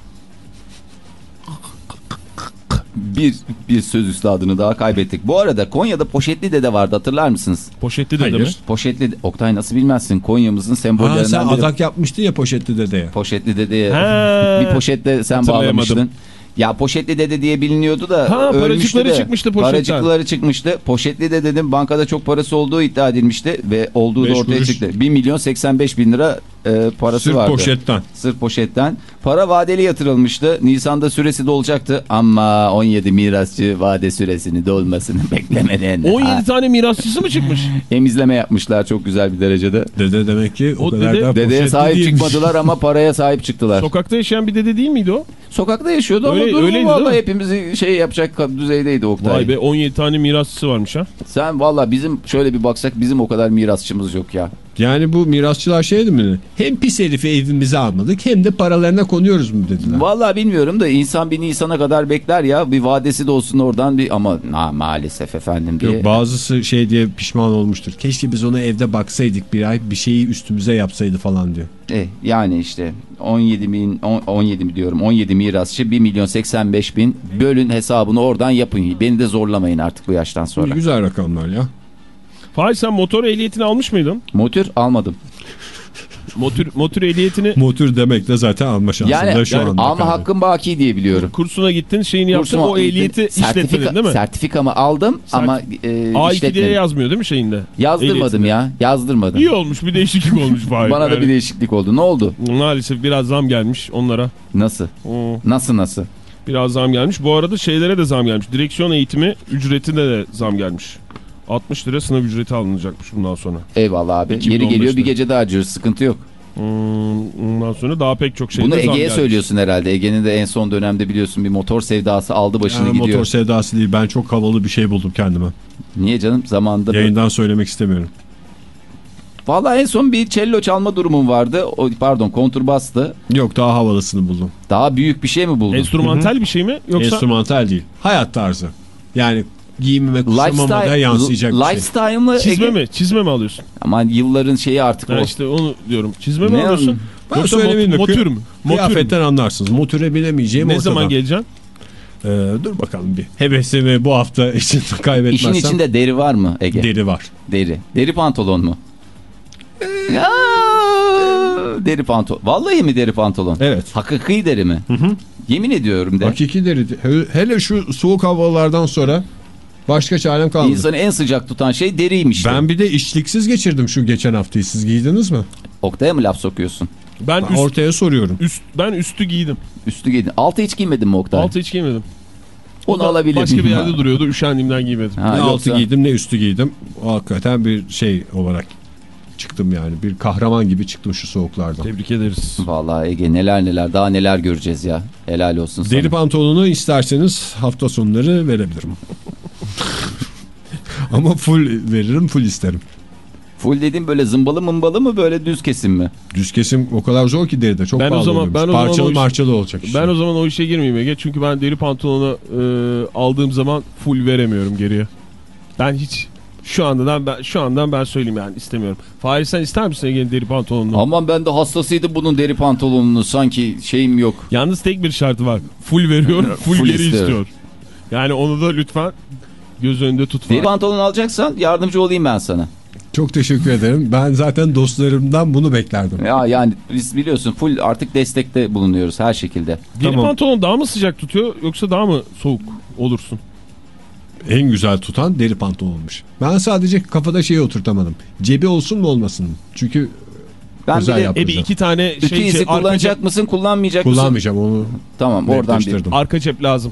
Bir, bir söz üstadını daha kaybettik. Bu arada Konya'da Poşetli Dede vardı hatırlar mısınız? Poşetli de Hayır. mi? Poşetli Oktay nasıl bilmezsin Konya'mızın Ha, sembollerinden sen biri. adak yapmıştın ya poşetli dedeye. Poşetli Dede'ye Ha. bir poşetle sen bağlamıştın. Ya Poşetli Dede diye biliniyordu da Ha, ölmüştü paracıkları de. çıkmıştı poşetten. Paracıkları çıkmıştı. Poşetli Dede'nin bankada çok parası olduğu iddia edilmişti ve olduğu da ortaya kuruş. çıktı. 1 milyon 85 bin lira e, parası Sırf vardı. poşetten. Sırf poşetten. Para vadeli yatırılmıştı. Nisan'da süresi dolacaktı ama 17 mirasçı vade süresini dolmasını beklemeden 17 ha, tane mirasçısı mı çıkmış? emizleme yapmışlar çok güzel bir derecede. Dede demek ki o, O kadar dede- Dedeye sahip değilmiş. çıkmadılar ama paraya sahip çıktılar. Sokakta yaşayan bir dede değil miydi o? Sokakta yaşıyordu ama Öyle- durumu öyleydi valla hepimizi şey yapacak düzeydeydi Oktay. Vay be 17 tane mirasçısı varmış ha. Sen valla bizim şöyle bir baksak bizim o kadar mirasçımız yok ya. Yani bu mirasçılar şeydi mi? Hem pis herifi evimize almadık hem de paralarına konuyoruz mu dediler. Valla bilmiyorum da insan bir Nisan'a kadar bekler ya. Bir vadesi de olsun oradan bir ama na, maalesef efendim diye. Yok, bazısı şey diye pişman olmuştur. Keşke biz ona evde baksaydık bir ay bir şeyi üstümüze yapsaydı falan diyor. Eh, yani işte 17 bin on- 17 mi diyorum 17 mirasçı 1 milyon 85 bin bölün hesabını oradan yapın. Beni de zorlamayın artık bu yaştan sonra. Güzel rakamlar ya. Fahir sen motor ehliyetini almış mıydın? Motor almadım. Motor, motor ehliyetini Motor demek de zaten alma şansında Yani, şu yani anda. alma kaldı. hakkın baki diye biliyorum. kursuna gittin şeyini yaptın o ehliyeti gittim, işletmedin değil mi? Sertifikamı aldım ama e, A2 diye işletmedim. yazmıyor değil mi şeyinde? Yazdırmadım Ehliyetinde. ya. Yazdırmadım. İyi olmuş bir değişiklik olmuş Fahir. Bana da Yani bir değişiklik oldu. Ne oldu? Maalesef biraz zam gelmiş onlara. Nasıl? Oo, Nasıl nasıl? biraz zam gelmiş. Bu arada şeylere de zam gelmiş. Direksiyon eğitimi ücretine de zam gelmiş. 60 lira sınav ücreti alınacakmış bundan sonra. Eyvallah abi. 2015'te. Yeri geliyor bir gece daha harcıyoruz. Sıkıntı yok. Hmm, ondan sonra daha pek çok şeyde Bunu Ege'ye söylüyorsun herhalde. Ege'nin de en son dönemde biliyorsun bir motor sevdası aldı başını Yani gidiyor. motor sevdası değil. Ben çok havalı bir şey buldum kendime. Niye canım? Zamanında böyle- Yayından söylemek istemiyorum. Vallahi en son bir cello çalma durumum vardı. O, pardon konturbastı. Yok daha havalısını buldum. Daha büyük bir şey mi buldun? Enstrümantal bir şey mi yoksa Enstrümantal değil. Hayat tarzı. Yani giyimime kuşamama da yansıyacak bir şey. lifestyle mı? çizme Ege? mi? Çizme mi alıyorsun? Aman yılların şeyi artık Ha o. işte onu diyorum. Çizme mi Ne alıyorsun? Ben Yoksa söylemeyeyim de mot- motor mü? Kıyafetten anlarsınız. Motöre bilemeyeceğim Ne ortada. zaman geleceksin? Ee, dur bakalım bir. Hevesimi bu hafta için kaybetmezsem. İşin içinde deri var mı Ege? deri var. Deri. Deri pantolon mu? Ya, deri pantolon. Vallahi mi deri pantolon? Evet. Hakiki deri mi? Yemin ediyorum de. Hakiki deri. He- Hele şu soğuk havalardan sonra başka çarem kalmadı. İnsanı en sıcak tutan şey deriymiş. Ben bir de işliksiz geçirdim şu geçen haftayı. Siz giydiniz mi? Oktay'a mı laf sokuyorsun? Ben Ben üst, Ortaya soruyorum. üst ben üstü giydim. Üstü giydin. Altı hiç giymedin mi Oktay? Altı hiç giymedim. Onu da alabilir Başka bir yerde duruyordu. Üşendiğimden giymedim. Ha, ne yoksa- altı giydim ne üstü giydim. Hakikaten bir şey olarak çıktım yani. Bir kahraman gibi çıktım şu soğuklardan. Tebrik ederiz. Vallahi Ege neler neler daha neler göreceğiz ya. Helal olsun sana. Deri pantolonu isterseniz hafta sonları verebilirim. Ama full veririm, full isterim. Full dediğim böyle zımbalı mımbalı mı böyle düz kesim mi? Düz kesim o kadar zor ki deride. Çok Ben o zaman- oluyormuş. ben o zaman Parçalı o iş- marçalı olacak. işte. Ben o zaman o işe girmeyeyim Ege. Çünkü ben deri pantolonu e, aldığım zaman full veremiyorum geriye. Ben hiç şu andan ben şu andan ben söyleyeyim yani istemiyorum. Fahri sen ister misin Ege'nin deri pantolonunu? Aman ben de hastasıydım bunun deri pantolonunu sanki şeyim yok. Yalnız tek bir şartı var. Full veriyorum, full, Full geri istiyorum. istiyor. Yani onu da lütfen göz önünde tut. Deri pantolon alacaksan yardımcı olayım ben sana. Çok teşekkür ederim. Ben zaten dostlarımdan bunu beklerdim. Ya yani biz biliyorsun full artık destekte bulunuyoruz her şekilde. Deri Tamam. pantolon daha mı sıcak tutuyor yoksa daha mı soğuk olursun? En güzel tutan deri pantolonmuş. Ben sadece kafada şeyi oturtamadım. Cebi olsun mu olmasın mı? Çünkü Ben Güzel bir de iki tane ütü şey, izi şey arka, kullanacak cep, mısın kullanmayacak mısın? kullanmayacağım onu. Tamam oradan bir. arka cep lazım.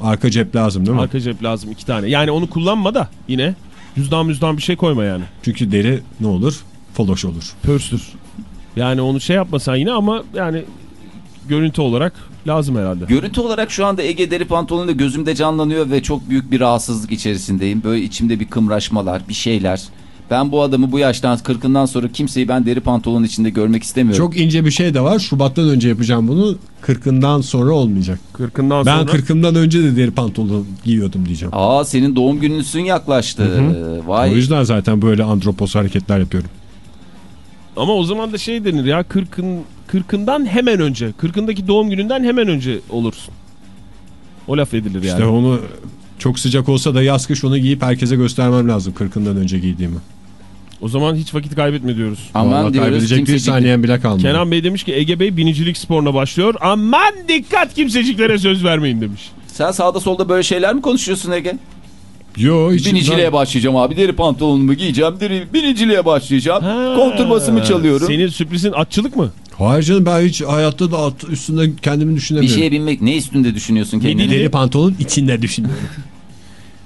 Arka cep lazım değil mi? Arka cep lazım iki tane. Yani onu kullanma da yine cüzdan müzdan bir şey koyma yani. Çünkü deri ne olur? Foloş olur. Pörstür. Yani onu şey yapmasan yine ama yani görüntü olarak lazım herhalde. Görüntü olarak şu anda Ege deri pantolonuyla gözümde canlanıyor ve çok büyük bir rahatsızlık içerisindeyim. Böyle içimde bir kımraşmalar, bir şeyler. Ben bu adamı bu yaştan 40'ından sonra kimseyi ben deri pantolonun içinde görmek istemiyorum. Çok ince bir şey de var. Şubat'tan önce yapacağım bunu. Kırkından sonra olmayacak. Kırkından Ben sonra kırkımdan önce de deri pantolon giyiyordum diyeceğim. Aa senin doğum gününsün yaklaştı. Vay. O yüzden zaten böyle andropos hareketler yapıyorum. ama o zaman da şey denir ya kırkın kırkından hemen önce. Kırkındaki doğum gününden hemen önce olursun. O laf edilir yani. İşte onu çok sıcak olsa da yaz kış onu giyip herkese göstermem lazım kırkından önce giydiğimi. O zaman hiç vakit kaybetme diyoruz. Aman Vallahi diyoruz kaybedecek bir saniyen bile kalmadı. Kenan Bey demiş ki Ege Bey binicilik sporuna başlıyor. Aman dikkat kimseciklere söz vermeyin demiş. Sen sağda solda böyle şeyler mi konuşuyorsun Ege? Yo hiç Biniciliğe başlayacağım abi. Deri pantolonumu giyeceğim. Deri, biniciliğe başlayacağım. Ha, Konturbasımı çalıyorum. Senin sürprizin atçılık mı? Hayır canım ben hiç hayatta da at üstünde kendimi Bir düşünemiyorum. şeye binmek ne üstünde düşünüyorsun kendini? Deri pantolonun içinde düşünüyorum.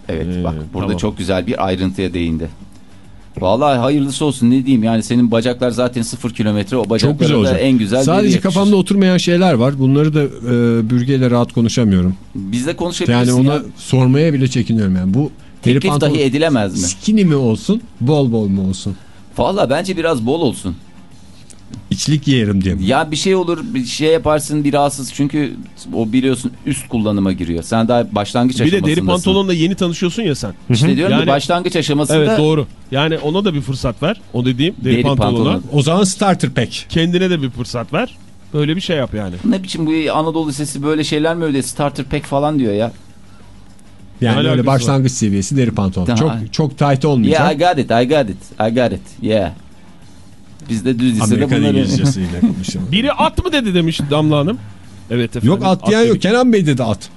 Evet Ee, bak burada tamam. çok güzel bir ayrıntıya değindi. Vallahi hayırlısı olsun ne diyeyim yani senin bacaklar zaten sıfır kilometre o Çok güzel bacaklara da en güzel Sadece kafamda oturmayan şeyler var. Bunları da e, bürgeyle rahat konuşamıyorum. Biz de Yani konuşabilirsin ona ya. sormaya bile çekiniyorum yani. Bu Teklif dahi edilemez mi? skinny mi olsun, bol bol mu olsun? Valla bence biraz bol olsun. İçlik giyerim diye. mi? Ya bir şey olur bir şey yaparsın bir rahatsız çünkü o biliyorsun üst kullanıma giriyor. Sen daha başlangıç Bir de aşamasındasın. deri pantolonla yeni tanışıyorsun ya sen. İşte diyorum Yani- ya başlangıç aşamasında Evet doğru. Yani ona da bir fırsat ver. O dediğim deri, Deri pantolona. pantolon. O zaman starter pack. Kendine de bir fırsat ver. Böyle bir şey yap yani. ne biçim bu Anadolu Lisesi böyle şeyler mi öyle starter pack falan diyor ya. Yani alakası öyle var? başlangıç seviyesi deri pantolon. Daha- Çok çok tight olmayacak. Yeah I got it I got it I got it yeah. Biz de düz lisede Amerikan bunları... İngilizcesiyle konuşalım. Biri at mı dedi demiş Damla Hanım. Evet efendim. Yok at diyen dedik. yok. Kenan Bey dedi at.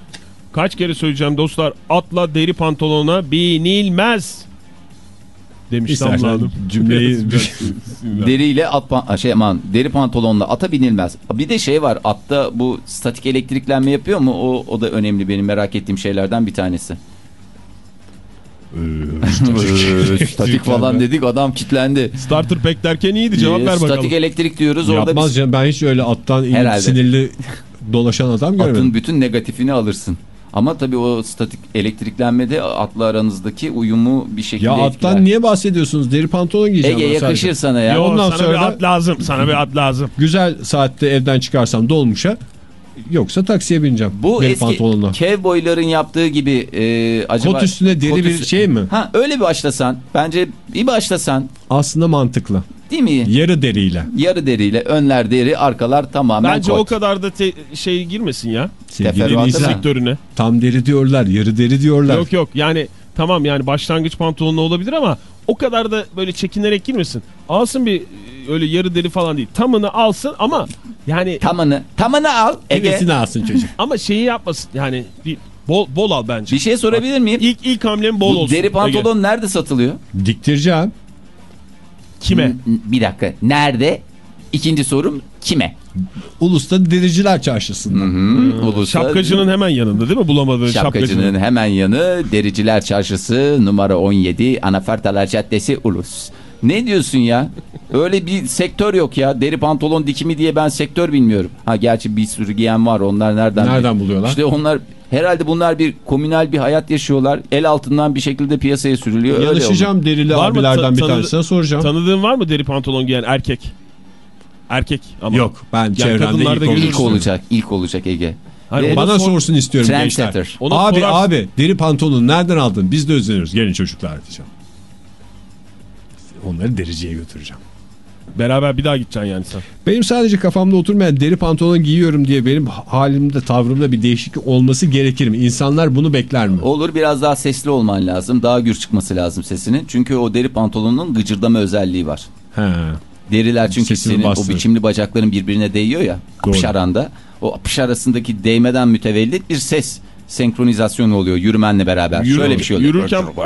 Kaç kere söyleyeceğim dostlar atla deri pantolona binilmez. Demiş Damla İstersen Hanım. cümleyi Deriyle at şey aman deri pantolonla ata binilmez. Bir de şey var atta bu statik elektriklenme yapıyor mu? O o da önemli benim merak ettiğim şeylerden bir tanesi. statik falan dedik adam kitlendi. Starter pack derken iyiydi cevap Ee, ver bakalım. Statik elektrik diyoruz orada yapmaz biz canım. Ben hiç öyle attan Herhalde. sinirli dolaşan adam görmedim. atın bütün negatifini alırsın. Ama tabii o statik elektriklenmede atla aranızdaki uyumu bir şekilde Ya etkiler. attan niye bahsediyorsunuz? Deri pantolon giyeceğim. Ege ben sadece. yakışır sana ya. Yo, Ondan sana sonra bir at lazım. Sana bir at lazım. Güzel saatte evden çıkarsam dolmuşa yoksa taksiye bineceğim. Bu eski pantolonla. cowboyların yaptığı gibi e, acaba... Kot üstüne deri Kot bir üstü- şey mi? Ha öyle bir başlasan. Bence bir başlasan Aslında mantıklı. değil mi? Yarı deriyle. Yarı deriyle önler deri arkalar tamamen Bence kot. o kadar da te- şey girmesin ya Sevgili sektörüne. tam deri diyorlar, yarı deri diyorlar. Yok yok yani tamam yani başlangıç pantolonu olabilir ama o kadar da böyle çekinerek girmesin. Alsın bir e, öyle yarı deri falan değil. Tamını alsın ama yani Tamını, tamını al Ege. Hevesini alsın çocuk. ama şeyi yapmasın yani bir bol bol al bence. Bir şey sorabilir miyim? İlk ilk hamlem bol Bu olsun. deri Ege. pantolon nerede satılıyor? Diktireceğim. kime? N- Bir dakika. Nerede? İkinci sorum kime? Ulus'ta dericiler çarşısında. Hı, Ulusal- Şapkacının hemen yanında değil mi bulamadığın şapkacının? Şapkacının hemen yanı Dericiler Çarşısı numara 17 Anafartalar Caddesi Ulus. Ne diyorsun ya? Öyle bir sektör yok ya. Deri pantolon dikimi diye ben sektör bilmiyorum. Ha gerçi bir sürü giyen var. Onlar nereden? Nereden buluyorlar? İşte onlar herhalde bunlar bir komünel bir hayat yaşıyorlar. El altından bir şekilde piyasaya sürülüyor. Yanışacağım derili Var mı? abilerden bir Ta- tanıdı- tanesine soracağım. Tanıdığın var mı deri pantolon giyen erkek? Erkek ama. Yok ben çevremde kadınlarda ilk görürsün. İlk olacak. ilk olacak Ege. Ve- ona Bana sor- sorsun istiyorum gençler. Ona abi sorarsın. abi deri pantolonu nereden aldın? Biz de özleniyoruz. Gelin çocuklar diyeceğim. Onları dericiye götüreceğim. Beraber bir daha gideceksin yani sen. Benim sadece kafamda oturmayan deri pantolon giyiyorum diye benim halimde tavrımda bir değişiklik olması gerekir mi? İnsanlar bunu bekler mi? Olur biraz daha sesli olman lazım. Daha gür çıkması lazım sesinin. Çünkü o deri pantolonun gıcırdama özelliği var. He. Deriler çünkü Sesini senin o bastırır. biçimli bacakların birbirine değiyor ya. Doğru. Apış aranda. O apış arasındaki değmeden mütevellit bir ses senkronizasyonu oluyor yürümenle beraber. Yürü- Şöyle bir şey oluyor. yürürken-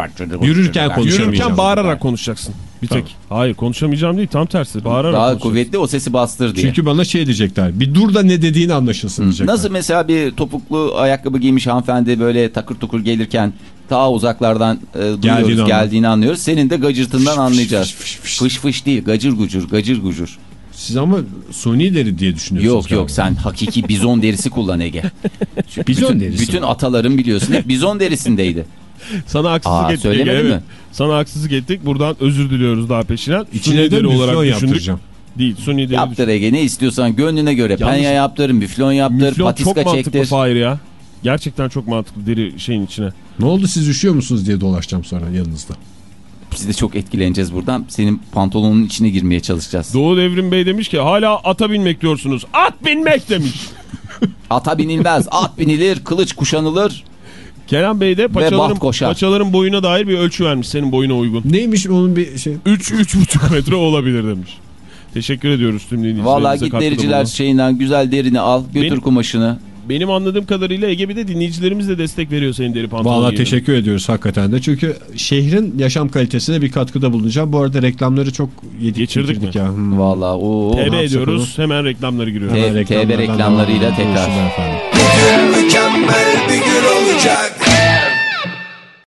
Yürürken konuşamayacağım. Yürürken bağırarak konuşacaksın. Bir tek. Hayır konuşamayacağım değil tam tersi. Bağırarak Daha kuvvetli o sesi bastır diye. Çünkü bana şey diyecekler. Bir dur da ne dediğini anlaşılsın diyecekler. Nasıl mesela bir topuklu ayakkabı giymiş hanımefendi böyle takır tukur gelirken ta uzaklardan e, duyuyoruz Geldiğini geldiğini, anlıyoruz. Senin de gacırtından anlayacağız. fış, fış, fış. Fış fış değil gacır gucur gacır gucur. Siz ama suni deri diye düşünüyorsunuz. Yok yok galiba. sen hakiki bizon derisi kullan Ege. Çünkü Bizon bütün, derisi Bütün mi? ataların biliyorsun hep bizon derisindeydi. Sana haksızlık Aa, ettik. Ege, mi? evet. Sana haksızlık ettik. Buradan özür diliyoruz daha peşinen. İçine de müflon düşündük. yaptıracağım. Değil suni deri Yaptır Ege ne istiyorsan gönlüne göre. Yalnız- Penya yaptır, müflon yaptır, Müflon çok patiska mantıklı çektir. Fahir ya. Gerçekten çok mantıklı deri şeyin içine. Ne oldu siz üşüyor musunuz diye dolaşacağım sonra yanınızda. Biz de çok etkileneceğiz buradan. Senin pantolonun içine girmeye çalışacağız. Doğu Devrim Bey demiş ki hala ata binmek diyorsunuz. At binmek demiş. Ata binilmez, at binilir, kılıç kuşanılır. Kenan Bey de paçaların, paçaların boyuna dair bir ölçü vermiş. Senin boyuna uygun. Neymiş onun bir şey? 3-3,5 metre olabilir demiş. Teşekkür ediyoruz tüm dinleyicilerimize. Vallahi git dericiler şeyinden güzel derini al, götür Benim- kumaşını. Benim anladığım kadarıyla Ege bir de dinleyicilerimiz de destek veriyor senin deri pantolon Valla teşekkür ediyoruz hakikaten de. Çünkü şehrin yaşam kalitesine bir katkıda bulunacağım. Bu arada reklamları çok yedik. Geçirdik mi? Ya. Hmm. Vallahi o TB ediyoruz. Hemen reklamları giriyoruz. Reklamlardan reklamlarıyla tekrar. jack.